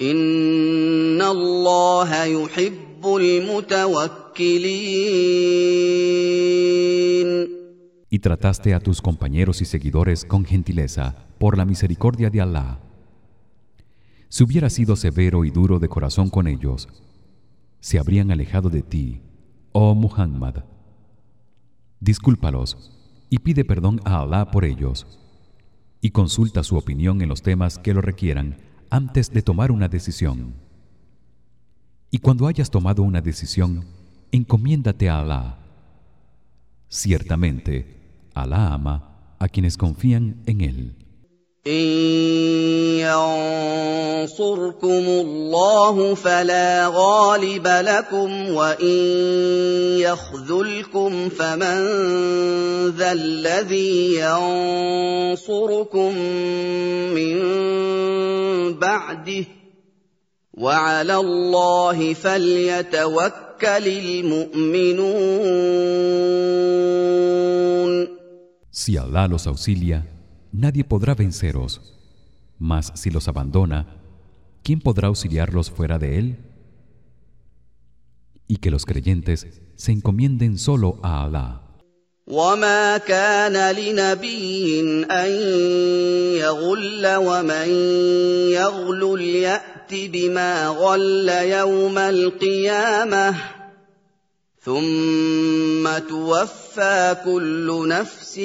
ان الله يحب المتوكلين Y trataste a tus compañeros y seguidores con gentileza por la misericordia de Allah. Si hubieras sido severo y duro de corazón con ellos, se habrían alejado de ti, oh Muhammad. Discúlpalos y pide perdón a Allah por ellos y consulta su opinión en los temas que lo requieran antes de tomar una decisión. Y cuando hayas tomado una decisión, encomiéndate a Allah. Ciertamente, Allah ama a quienes confían en él. إن ينصركم الله فلا غالب لكم وإن يخذلكم فمن ذا الذي ينصركم من بعده وعلى الله فليتوكل المؤمنون. Si Allah los auxilia, nadie podrá venceros. Mas si los abandona, ¿quién podrá auxiliarlos fuera de él? Y que los creyentes se encomienden solo a Allah. وما كان لنبي ان يغل ومن يغل يات بما غل يوم القيامه ثم توفى كل نفس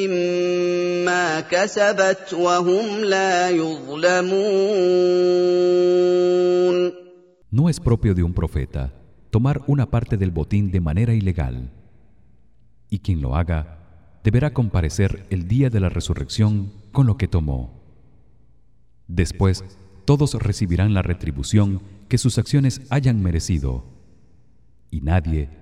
ما كسبت وهم لا يظلمون No es propio de un profeta tomar una parte del botín de manera ilegal. Y quien lo haga deberá comparecer el día de la resurrección con lo que tomó. Después todos recibirán la retribución que sus acciones hayan merecido. Y nadie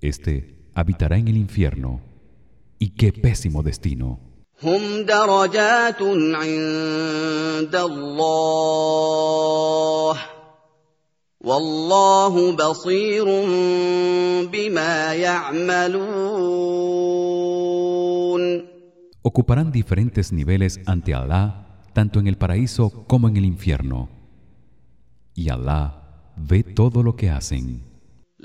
Este habitará en el infierno. Y qué pésimo destino. هم درجات عند الله والله بصير بما يعملون Ocuparán diferentes niveles ante Allah tanto en el paraíso como en el infierno. Y Allah ve todo lo que hacen.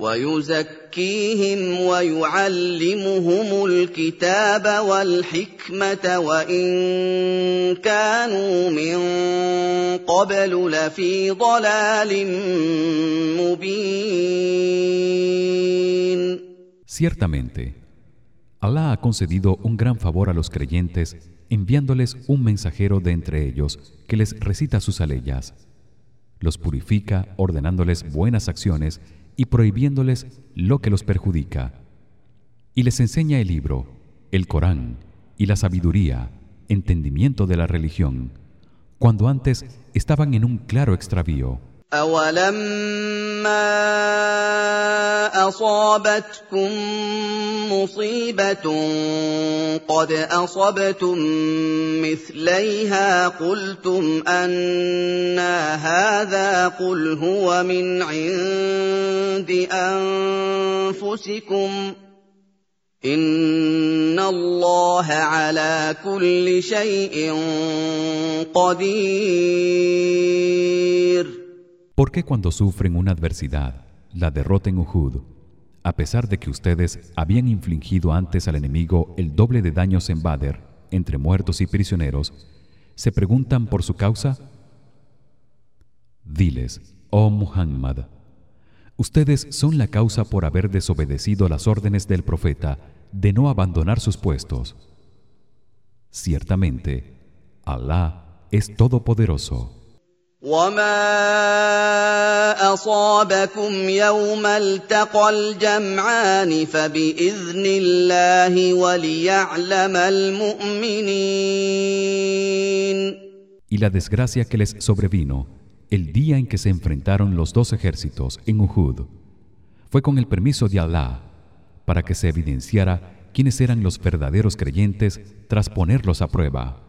ويزكيهم ويعلمهم الكتاب والحكمه وان كانوا من قبل لفي ضلال مبين Ciertamente, Allah ha concedido un gran favor a los creyentes enviándoles un mensajero de entre ellos que les recita sus aleyas. Los purifica ordenándoles buenas acciones y prohibiéndoles lo que los perjudica. Y les enseña el libro, el Corán y la sabiduría, entendimiento de la religión, cuando antes estaban en un claro extravío. أولما أصابتكم مصيبة قد أصبتم مثليها قلتم أنا هذا قل هو من عند أنفسكم إن الله على كل شيء قدير ¿Por qué cuando sufren una adversidad, la derrota en Uhud, a pesar de que ustedes habían infligido antes al enemigo el doble de daños en Badr, entre muertos y prisioneros, se preguntan por su causa? Diles, oh Muhammad, ustedes son la causa por haber desobedecido las órdenes del profeta de no abandonar sus puestos. Ciertamente, Alá es todopoderoso. وما اصابكم يوم التقى الجمعان فباذن الله وليعلم المؤمنين Y la desgracia que les sobrevino el día en que se enfrentaron los dos ejércitos en Uhud fue con el permiso de Alá para que se evidenciara quiénes eran los verdaderos creyentes tras ponerlos a prueba.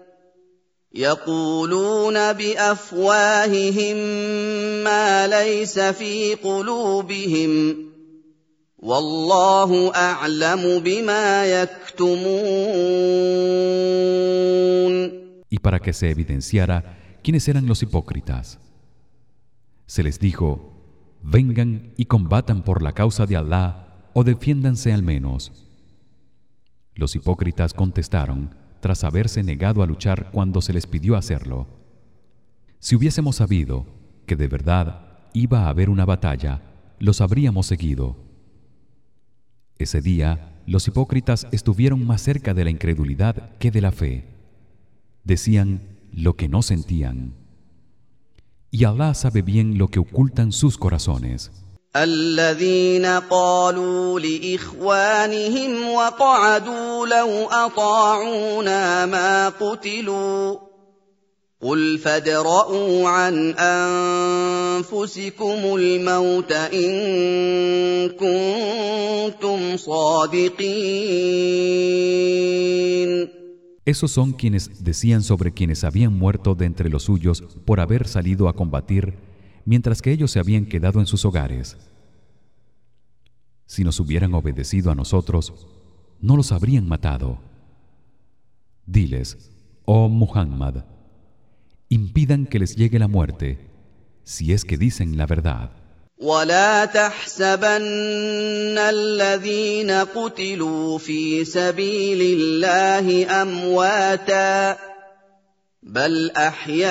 يقولون بافواههم ما ليس في قلوبهم والله اعلم بما يكتمون Y para que se evidenciara quiénes eran los hipócritas se les dijo vengan y combatan por la causa de Alá o defiéndanse al menos los hipócritas contestaron tras haberse negado a luchar cuando se les pidió hacerlo. Si hubiésemos sabido que de verdad iba a haber una batalla, los habríamos seguido. Ese día los hipócritas estuvieron más cerca de la incredulidad que de la fe. Decían lo que no sentían. Y Allah sabe bien lo que ocultan sus corazones. الذين قالوا لاخوانهم وقعدوا لو اطاعونا ما قتلوا قل فادرءوا عن انفسكم الموت ان كنتم صادقين Esos son quienes decían sobre quienes habían muerto de entre los suyos por haber salido a combatir mientras que ellos se habían quedado en sus hogares. Si nos hubieran obedecido a nosotros, no los habrían matado. Diles, oh Muhammad, impidan que les llegue la muerte, si es que dicen la verdad. بل احياء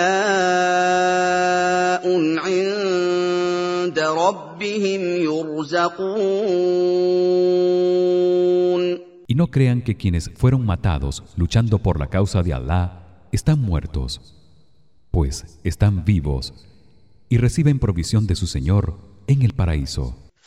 عند ربهم يرزقون Y no crean que quienes fueron matados luchando por la causa de Allah están muertos, pues están vivos y reciben provisión de su Señor en el paraíso.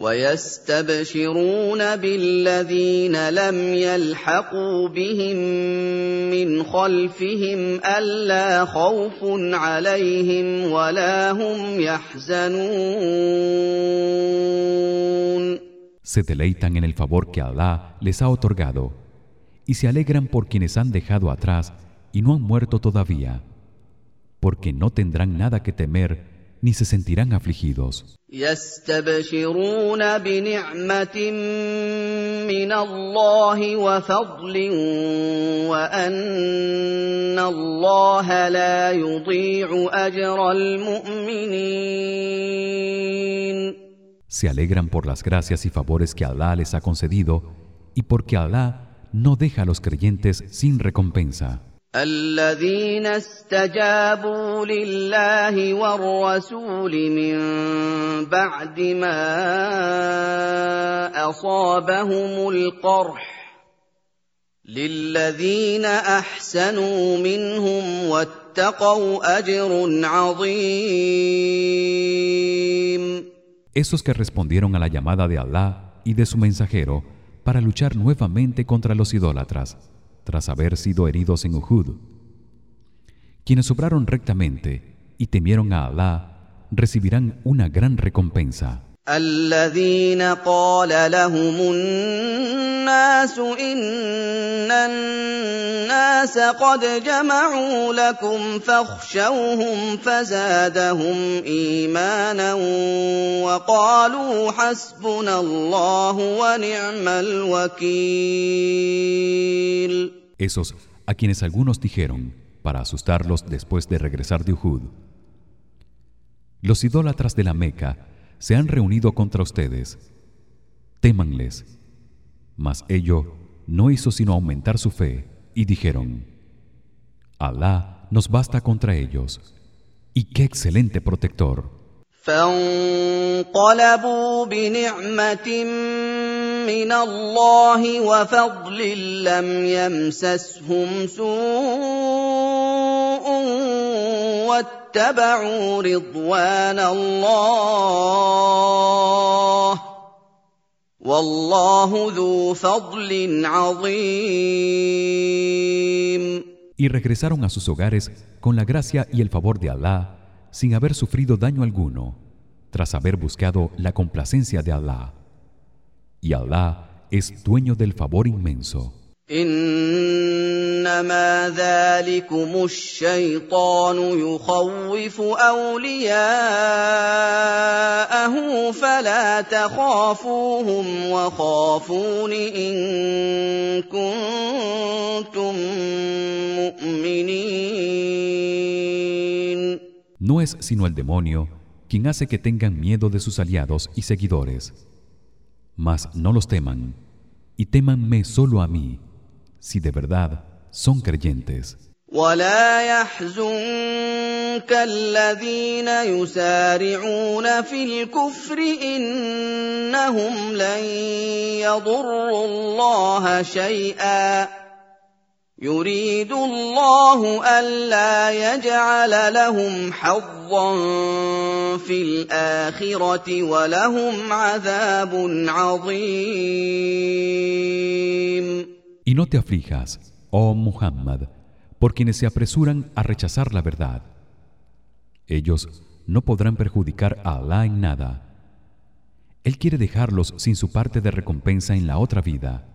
ويستبشرون بالذين لم يلحقوا بهم من خلفهم الا خوف عليهم ولا هم يحزنون Se deleitan en el favor que Allah les ha otorgado y se alegran por quienes han dejado atrás y no han muerto todavía porque no tendrán nada que temer ni se sentirán afligidos. Se alegran por las gracias y favores que Allah les ha concedido y porque Allah no deja a los creyentes sin recompensa. الذين استجابوا لله والرسول من بعد ما اصابهم القرح للذين احسنوا منهم واتقوا اجر عظيم Esos que respondieron a la llamada de Allah y de su mensajero para luchar nuevamente contra los idólatras tras haber sido heridos en Uhud quienes obraron rectamente y temieron a Allah recibirán una gran recompensa الذين قال لهم الناس ان الناس قد جمعوا لكم فاخشوهم فزادهم ايمانا وقالوا حسبنا الله ونعم الوكيل Esos a quienes algunos dijeron para asustarlos después de regresar de Uhud Los idólatras de la Meca se han reunido contra ustedes. Témanles. Mas ello no hizo sino aumentar su fe y dijeron Alá nos basta contra ellos y qué excelente protector. من الله وفضل لم يمسسهم سوء واتبعوا رضوان الله والله ذو فضل عظيم y regresaron a sus hogares con la gracia y el favor de Alá sin haber sufrido daño alguno tras haber buscado la complacencia de Alá y Alá es dueño del favor inmenso انما ذلكم الشيطان يخوف اولياءه فلا تخافوهم وخافون ان كنتم مؤمنين No es sino el demonio quien hace que tengan miedo de sus aliados y seguidores. Mas no los teman, y témanme solo a mí, si de verdad son creyentes. ولا يحزنك الذين يسارعون في الكفر انهم لن يضروا الله شيئا يريد الله الا يجعل لهم حظا في الاخره ولهم عذاب عظيم Y no te aflijas, oh Muhammad, por quienes se apresuran a rechazar la verdad. Ellos no podrán perjudicar a Allah en nada. Él quiere dejarlos sin su parte de recompensa en la otra vida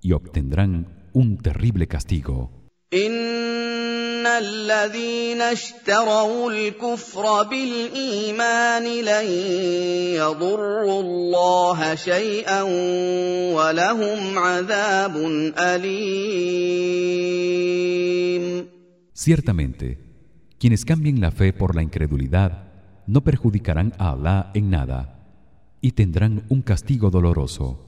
y obtendrán un terrible castigo. ان الذين اشتروا الكفر بالايمان لن يضروا الله شيئا ولهم عذاب اليم Ciertamente, quienes cambien la fe por la incredulidad no perjudicarán a Allah en nada y tendrán un castigo doloroso.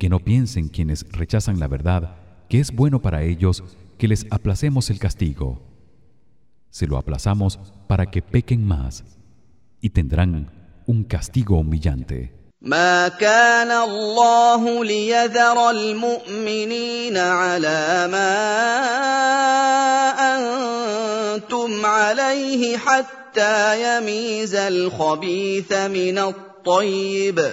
que no piensen quienes rechazan la verdad que es bueno para ellos que les aplacemos el castigo. Se lo aplazamos para que pequen más y tendrán un castigo humillante. ما كان الله ليذر المؤمنين على ما انتم عليه حتى يميز الخبيث من الطيب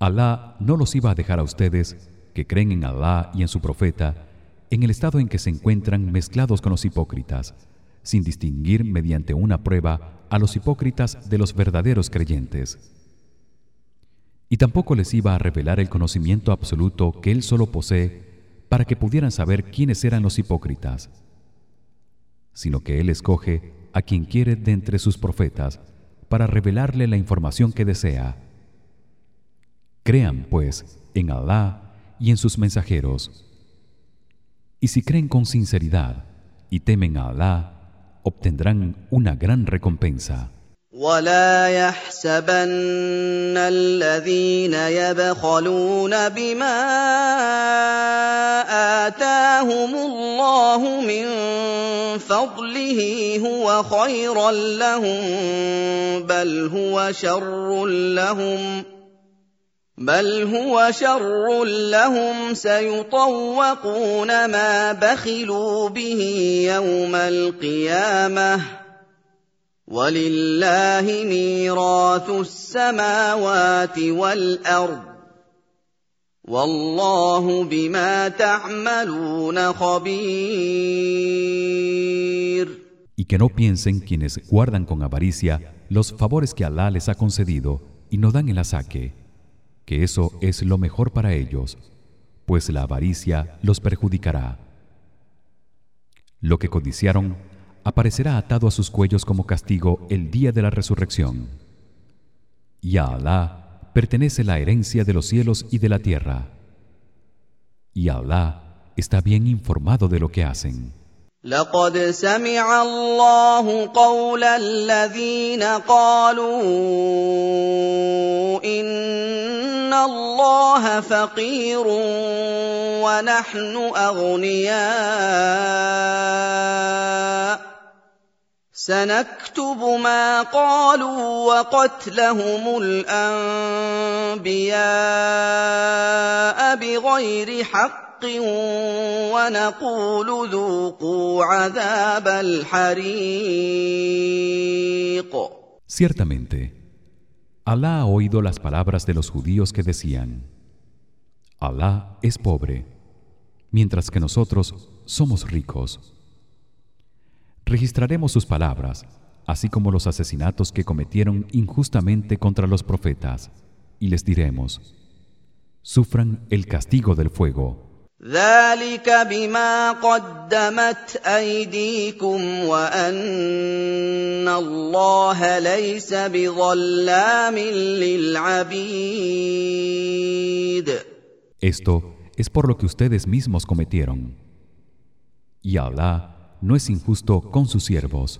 Alá no los iba a dejar a ustedes que creen en Alá y en su profeta en el estado en que se encuentran mezclados con los hipócritas sin distinguir mediante una prueba a los hipócritas de los verdaderos creyentes. Y tampoco les iba a revelar el conocimiento absoluto que él solo posee para que pudieran saber quiénes eran los hipócritas sino que él escoge a quien quiere de entre sus profetas para revelarle la información que desea crean pues en Alá y en sus mensajeros y si creen con sinceridad y temen a Alá obtendrán una gran recompensa ولا يحسبن الذين يبخلون بما آتاهم الله من فضله هو خيرا لهم بل هو شر لهم بل هو شر لهم سيطوقون ما بخلوا به يوم القيامه ولله ميراث السماوات والارض والله بما تعملون خبير Y que no piensen quienes guardan con avaricia los favores que Alá les ha concedido y no dan el asaque que eso es lo mejor para ellos pues la avaricia los perjudicará lo que codiciaron aparecerá atado a sus cuellos como castigo el día de la resurrección y a Alá pertenece la herencia de los cielos y de la tierra y Alá está bien informado de lo que hacen لقد سمع الله قول الذين قالوا ان الله فقير ونحن اغنياء سنكتب ما قالوا وقتلهم الانبياء بغير حق ونقول ذوقوا عذاب الحريق Ciertamente Alá ha oído las palabras de los judíos que decían Alá es pobre mientras que nosotros somos ricos. Registraremos sus palabras así como los asesinatos que cometieron injustamente contra los profetas y les diremos sufran el castigo del fuego ذلك بما قدمت ايديكم وان الله ليس بظلام للعبيد Esto es por lo que ustedes mismos cometieron. Y Allah no es injusto con sus siervos.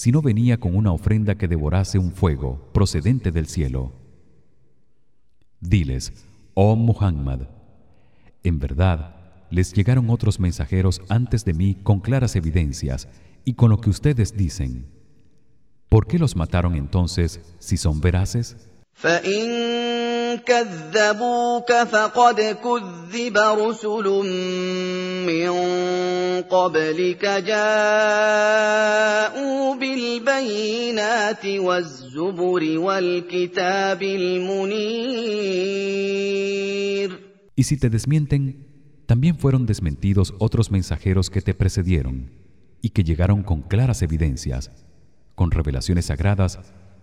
si no venía con una ofrenda que devorase un fuego procedente del cielo. Diles, oh Muhammad, en verdad les llegaron otros mensajeros antes de mí con claras evidencias y con lo que ustedes dicen. ¿Por qué los mataron entonces si son veraces? كذبوك فقد كذب رسل من قبلك جاءوا بالبينات والزبر والكتاب المنير Y si te desmienten, también fueron desmentidos otros mensajeros que te precedieron y que llegaron con claras evidencias, con revelaciones sagradas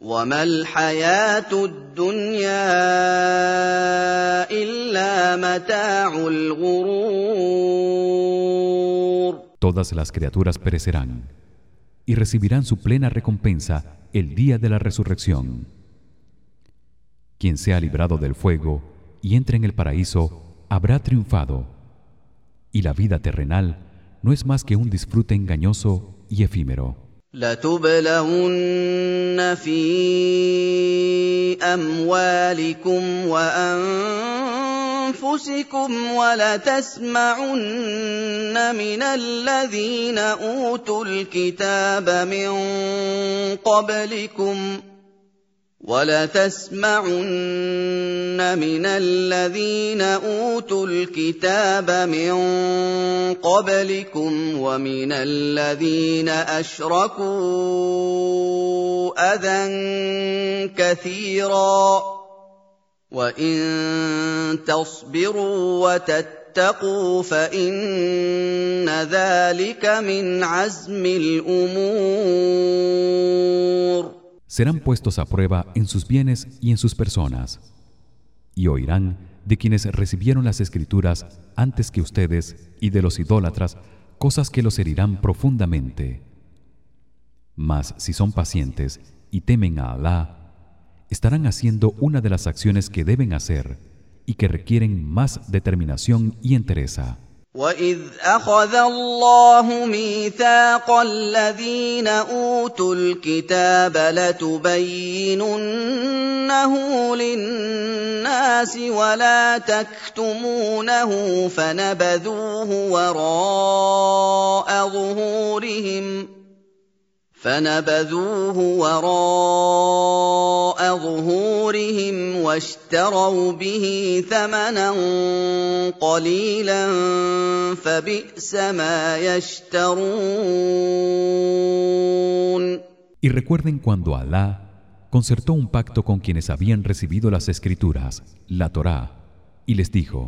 وما الحياة الدنيا إلا متاع الغرور Todas las criaturas perecerán y recibirán su plena recompensa el día de la resurrección. Quien sea librado del fuego y entre en el paraíso habrá triunfado. Y la vida terrenal no es más que un disfrute engañoso y efímero. لتبلون في أموالكم وأنفسكم ولتسمعن من الذين أوتوا الكتاب من قبلكم ۖ ولتسمعن من الذين اوتوا الكتاب من قبلكم ومن الذين اشركوا اذى كثيرا وان تصبروا وتتقوا فان ذلك من عزم الأمور serán puestos a prueba en sus bienes y en sus personas. Y oirán de quienes recibieron las escrituras antes que ustedes y de los idólatras cosas que los herirán profundamente. Mas si son pacientes y temen a Alá estarán haciendo una de las acciones que deben hacer y que requieren más determinación y entereza واذ اخذ الله ميثاق الذين اوتوا الكتاب لتبيننه للناس ولا تكتمونه فنبذوه وراء ظهورهم فنبذوه وراء ظهورهم واشتروا به ثمنا قليلا فبئس ما يشترون Y recuerden cuando Alá concertó un pacto con quienes habían recibido las escrituras, la Torá, y les dijo: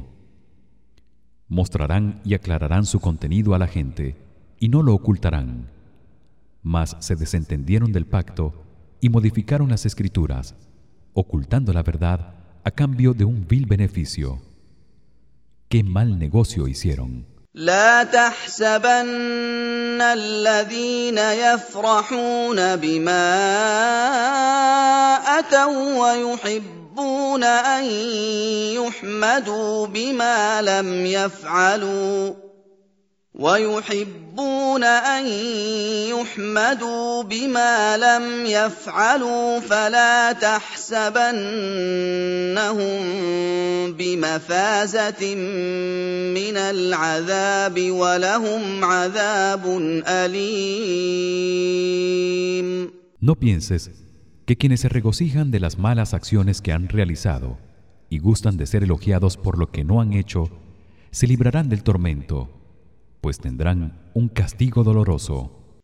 Mostrarán y aclararán su contenido a la gente y no lo ocultarán mas se desentendieron del pacto y modificaron las escrituras ocultando la verdad a cambio de un vil beneficio qué mal negocio hicieron لا تحسبن الذين يفرحون بما اتوا ويحبون ان يحمدوا بما لم يفعلوا ويحبون ان يحمدوا بما لم يفعلوا فلا تحسبنهم بمفازه من العذاب ولهم عذاب اليم No pienses que quienes se regocijan de las malas acciones que han realizado y gustan de ser elogiados por lo que no han hecho se librarán del tormento pues tendrán un castigo doloroso.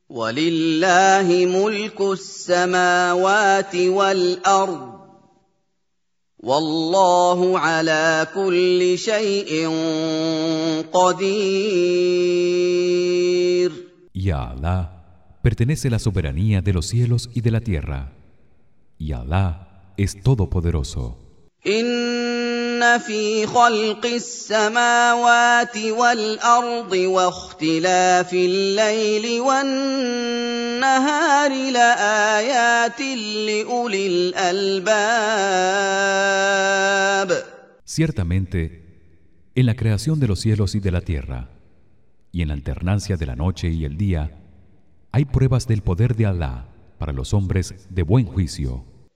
Y a Alá pertenece la soberanía de los cielos y de la tierra. Y Alá es todopoderoso. ان في خلق السماوات والارض واختلاف الليل والنهار لايات لاولي الالباب Ciertamente en la creación de los cielos y de la tierra y en la alternancia de la noche y el día hay pruebas del poder de Allah para los hombres de buen juicio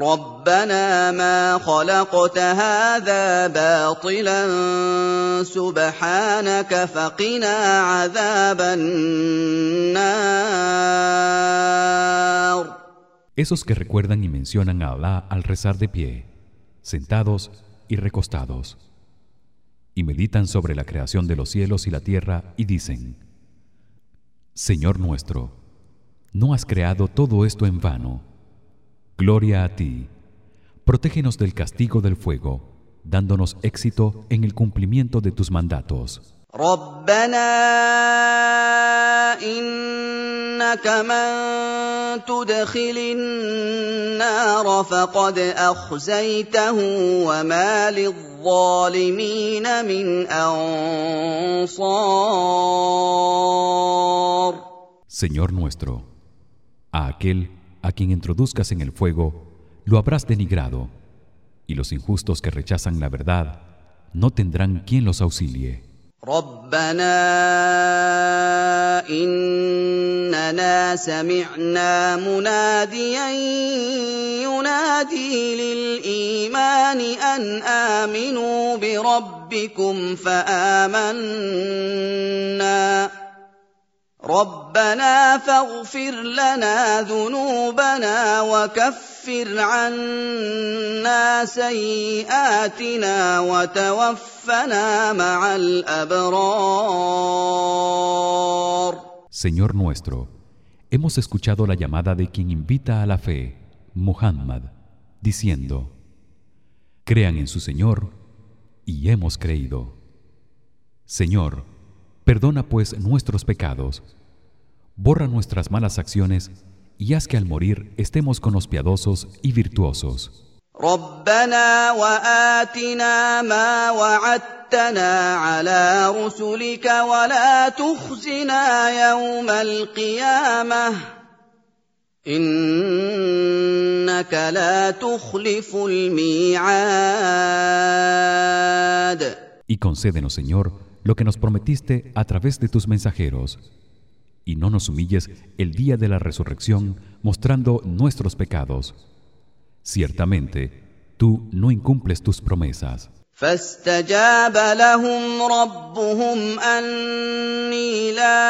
ربنا ما خلقت هذا باطلا سبحانك فقنا عذاب النار Esos que recuerdan y mencionan a Allah al rezar de pie, sentados y recostados, y meditan sobre la creación de los cielos y la tierra y dicen: Señor nuestro, no has creado todo esto en vano. Gloria a ti. Protégenos del castigo del fuego, dándonos éxito en el cumplimiento de tus mandatos. ربنا إنك من تدخل النار فقد أخزيته وما للظالمين من أنصار Señor nuestro, a aquel a quien introduzcas en el fuego lo habrás denigrado y los injustos que rechazan la verdad no tendrán quien los auxilie ربنا إننا سمعنا مناديا ينادي للإيمان أن آمنوا بربكم فآمنا ربنا فاغفر لنا ذنوبنا وكفر عنا سيئاتنا وتوفنا مع الابرار Señor nuestro hemos escuchado la llamada de quien invita a la fe Muhammad diciendo Crean en su Señor y hemos creído Señor perdona pues nuestros pecados borra nuestras malas acciones y haz que al morir estemos con los piadosos y virtuosos. ربنا وآتنا ما وعدتنا على رسلك ولا تخزنا يوم القيامة إنك لا تخلف الميعاد Y concédenos, Señor, lo que nos prometiste a través de tus mensajeros y no nos humilles el día de la resurrección mostrando nuestros pecados ciertamente tú no incumples tus promesas فاستجاب لهم ربهم أني لا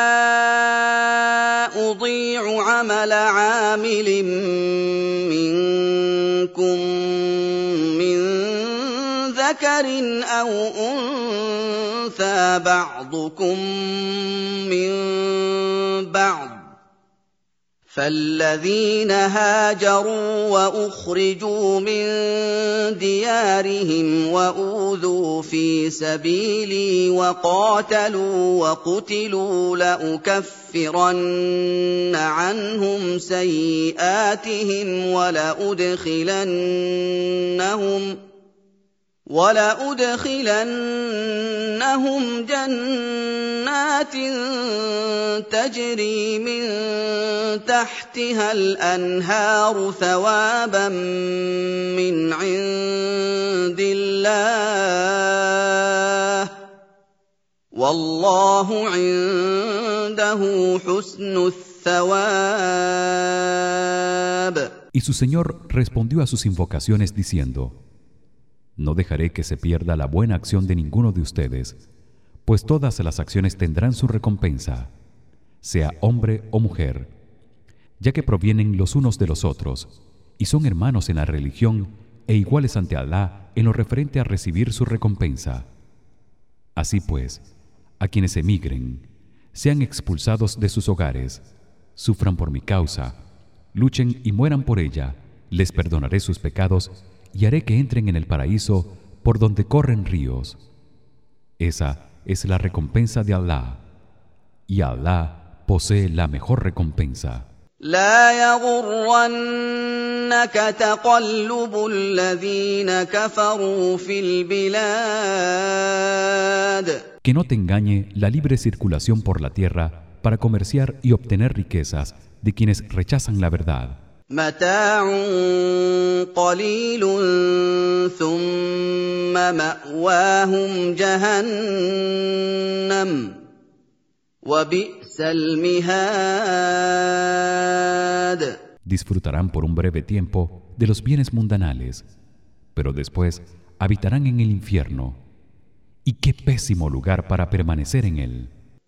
أضيع عمل عامل منكم من ذكر أو أنثى بعضكم من بعض فالذين هاجروا وأخرجوا من ديارهم وأوذوا في سبيلي وقاتلوا وقتلوا لأكفرن عنهم سيئاتهم ولأدخلنهم ولأدخلنهم جنات تجري من تحتها الأنهار ثوابا من عند الله والله عنده حسن الثواب. Y su Señor respondió a sus invocaciones diciendo No dejaré que se pierda la buena acción de ninguno de ustedes, pues todas las acciones tendrán su recompensa, sea hombre o mujer, ya que provienen los unos de los otros y son hermanos en la religión e iguales ante Alá en lo referente a recibir su recompensa. Así pues, a quienes emigren, sean expulsados de sus hogares, sufran por mi causa, luchen y mueran por ella, les perdonaré sus pecados y haré que entren en el paraíso por donde corren ríos. Esa es la recompensa de Allah. Y Allah posee la mejor recompensa. que no te engañe la libre circulación por la tierra para comerciar y obtener riquezas de quienes rechazan la verdad. متاع قليل ثم مأواهم جهنم وبئس المهاد Disfrutarán por un breve tiempo de los bienes mundanales, pero después habitarán en el infierno. Y qué pésimo lugar para permanecer en él.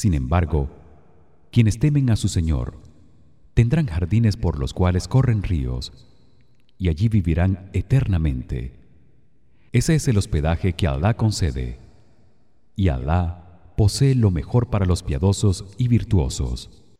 Sin embargo, quienes temen a su Señor tendrán jardines por los cuales corren ríos y allí vivirán eternamente. Ese es el hospedaje que Alá concede. Y Alá posee lo mejor para los piadosos y virtuosos.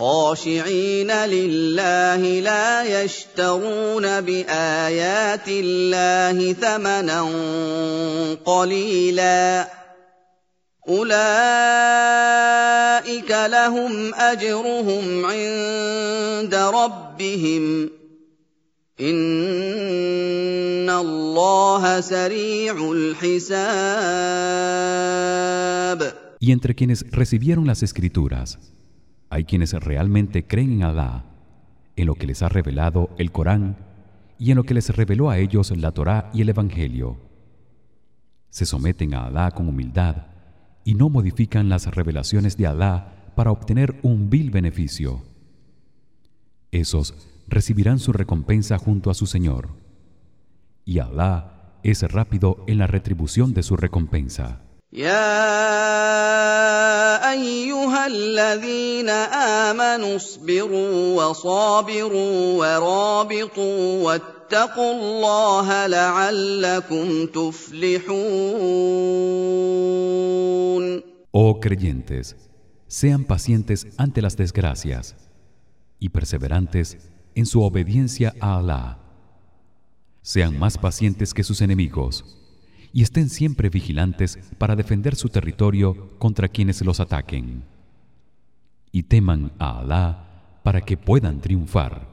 خاشعين لله لا يشترون بآيات الله ثمنا قليلا. أولئك لهم أجرهم عند ربهم. إن الله سريع الحساب. Y entre quienes recibieron las escrituras hay quienes realmente creen en Alá, en lo que les ha revelado el Corán y en lo que les reveló a ellos la Torá y el evangelio. Se someten a Alá con humildad y no modifican las revelaciones de Alá para obtener un vil beneficio. Esos recibirán su recompensa junto a su Señor. Y Alá es rápido en la retribución de su recompensa. يا ايها الذين امنوا اصبروا وصابروا ورابطوا واتقوا الله لعلكم تفلحون Oh creyentes, sean pacientes ante las desgracias y perseverantes en su obediencia a Alá. Sean más pacientes que sus enemigos y estén siempre vigilantes para defender su territorio contra quienes los ataquen. Y teman a Alá para que puedan triunfar.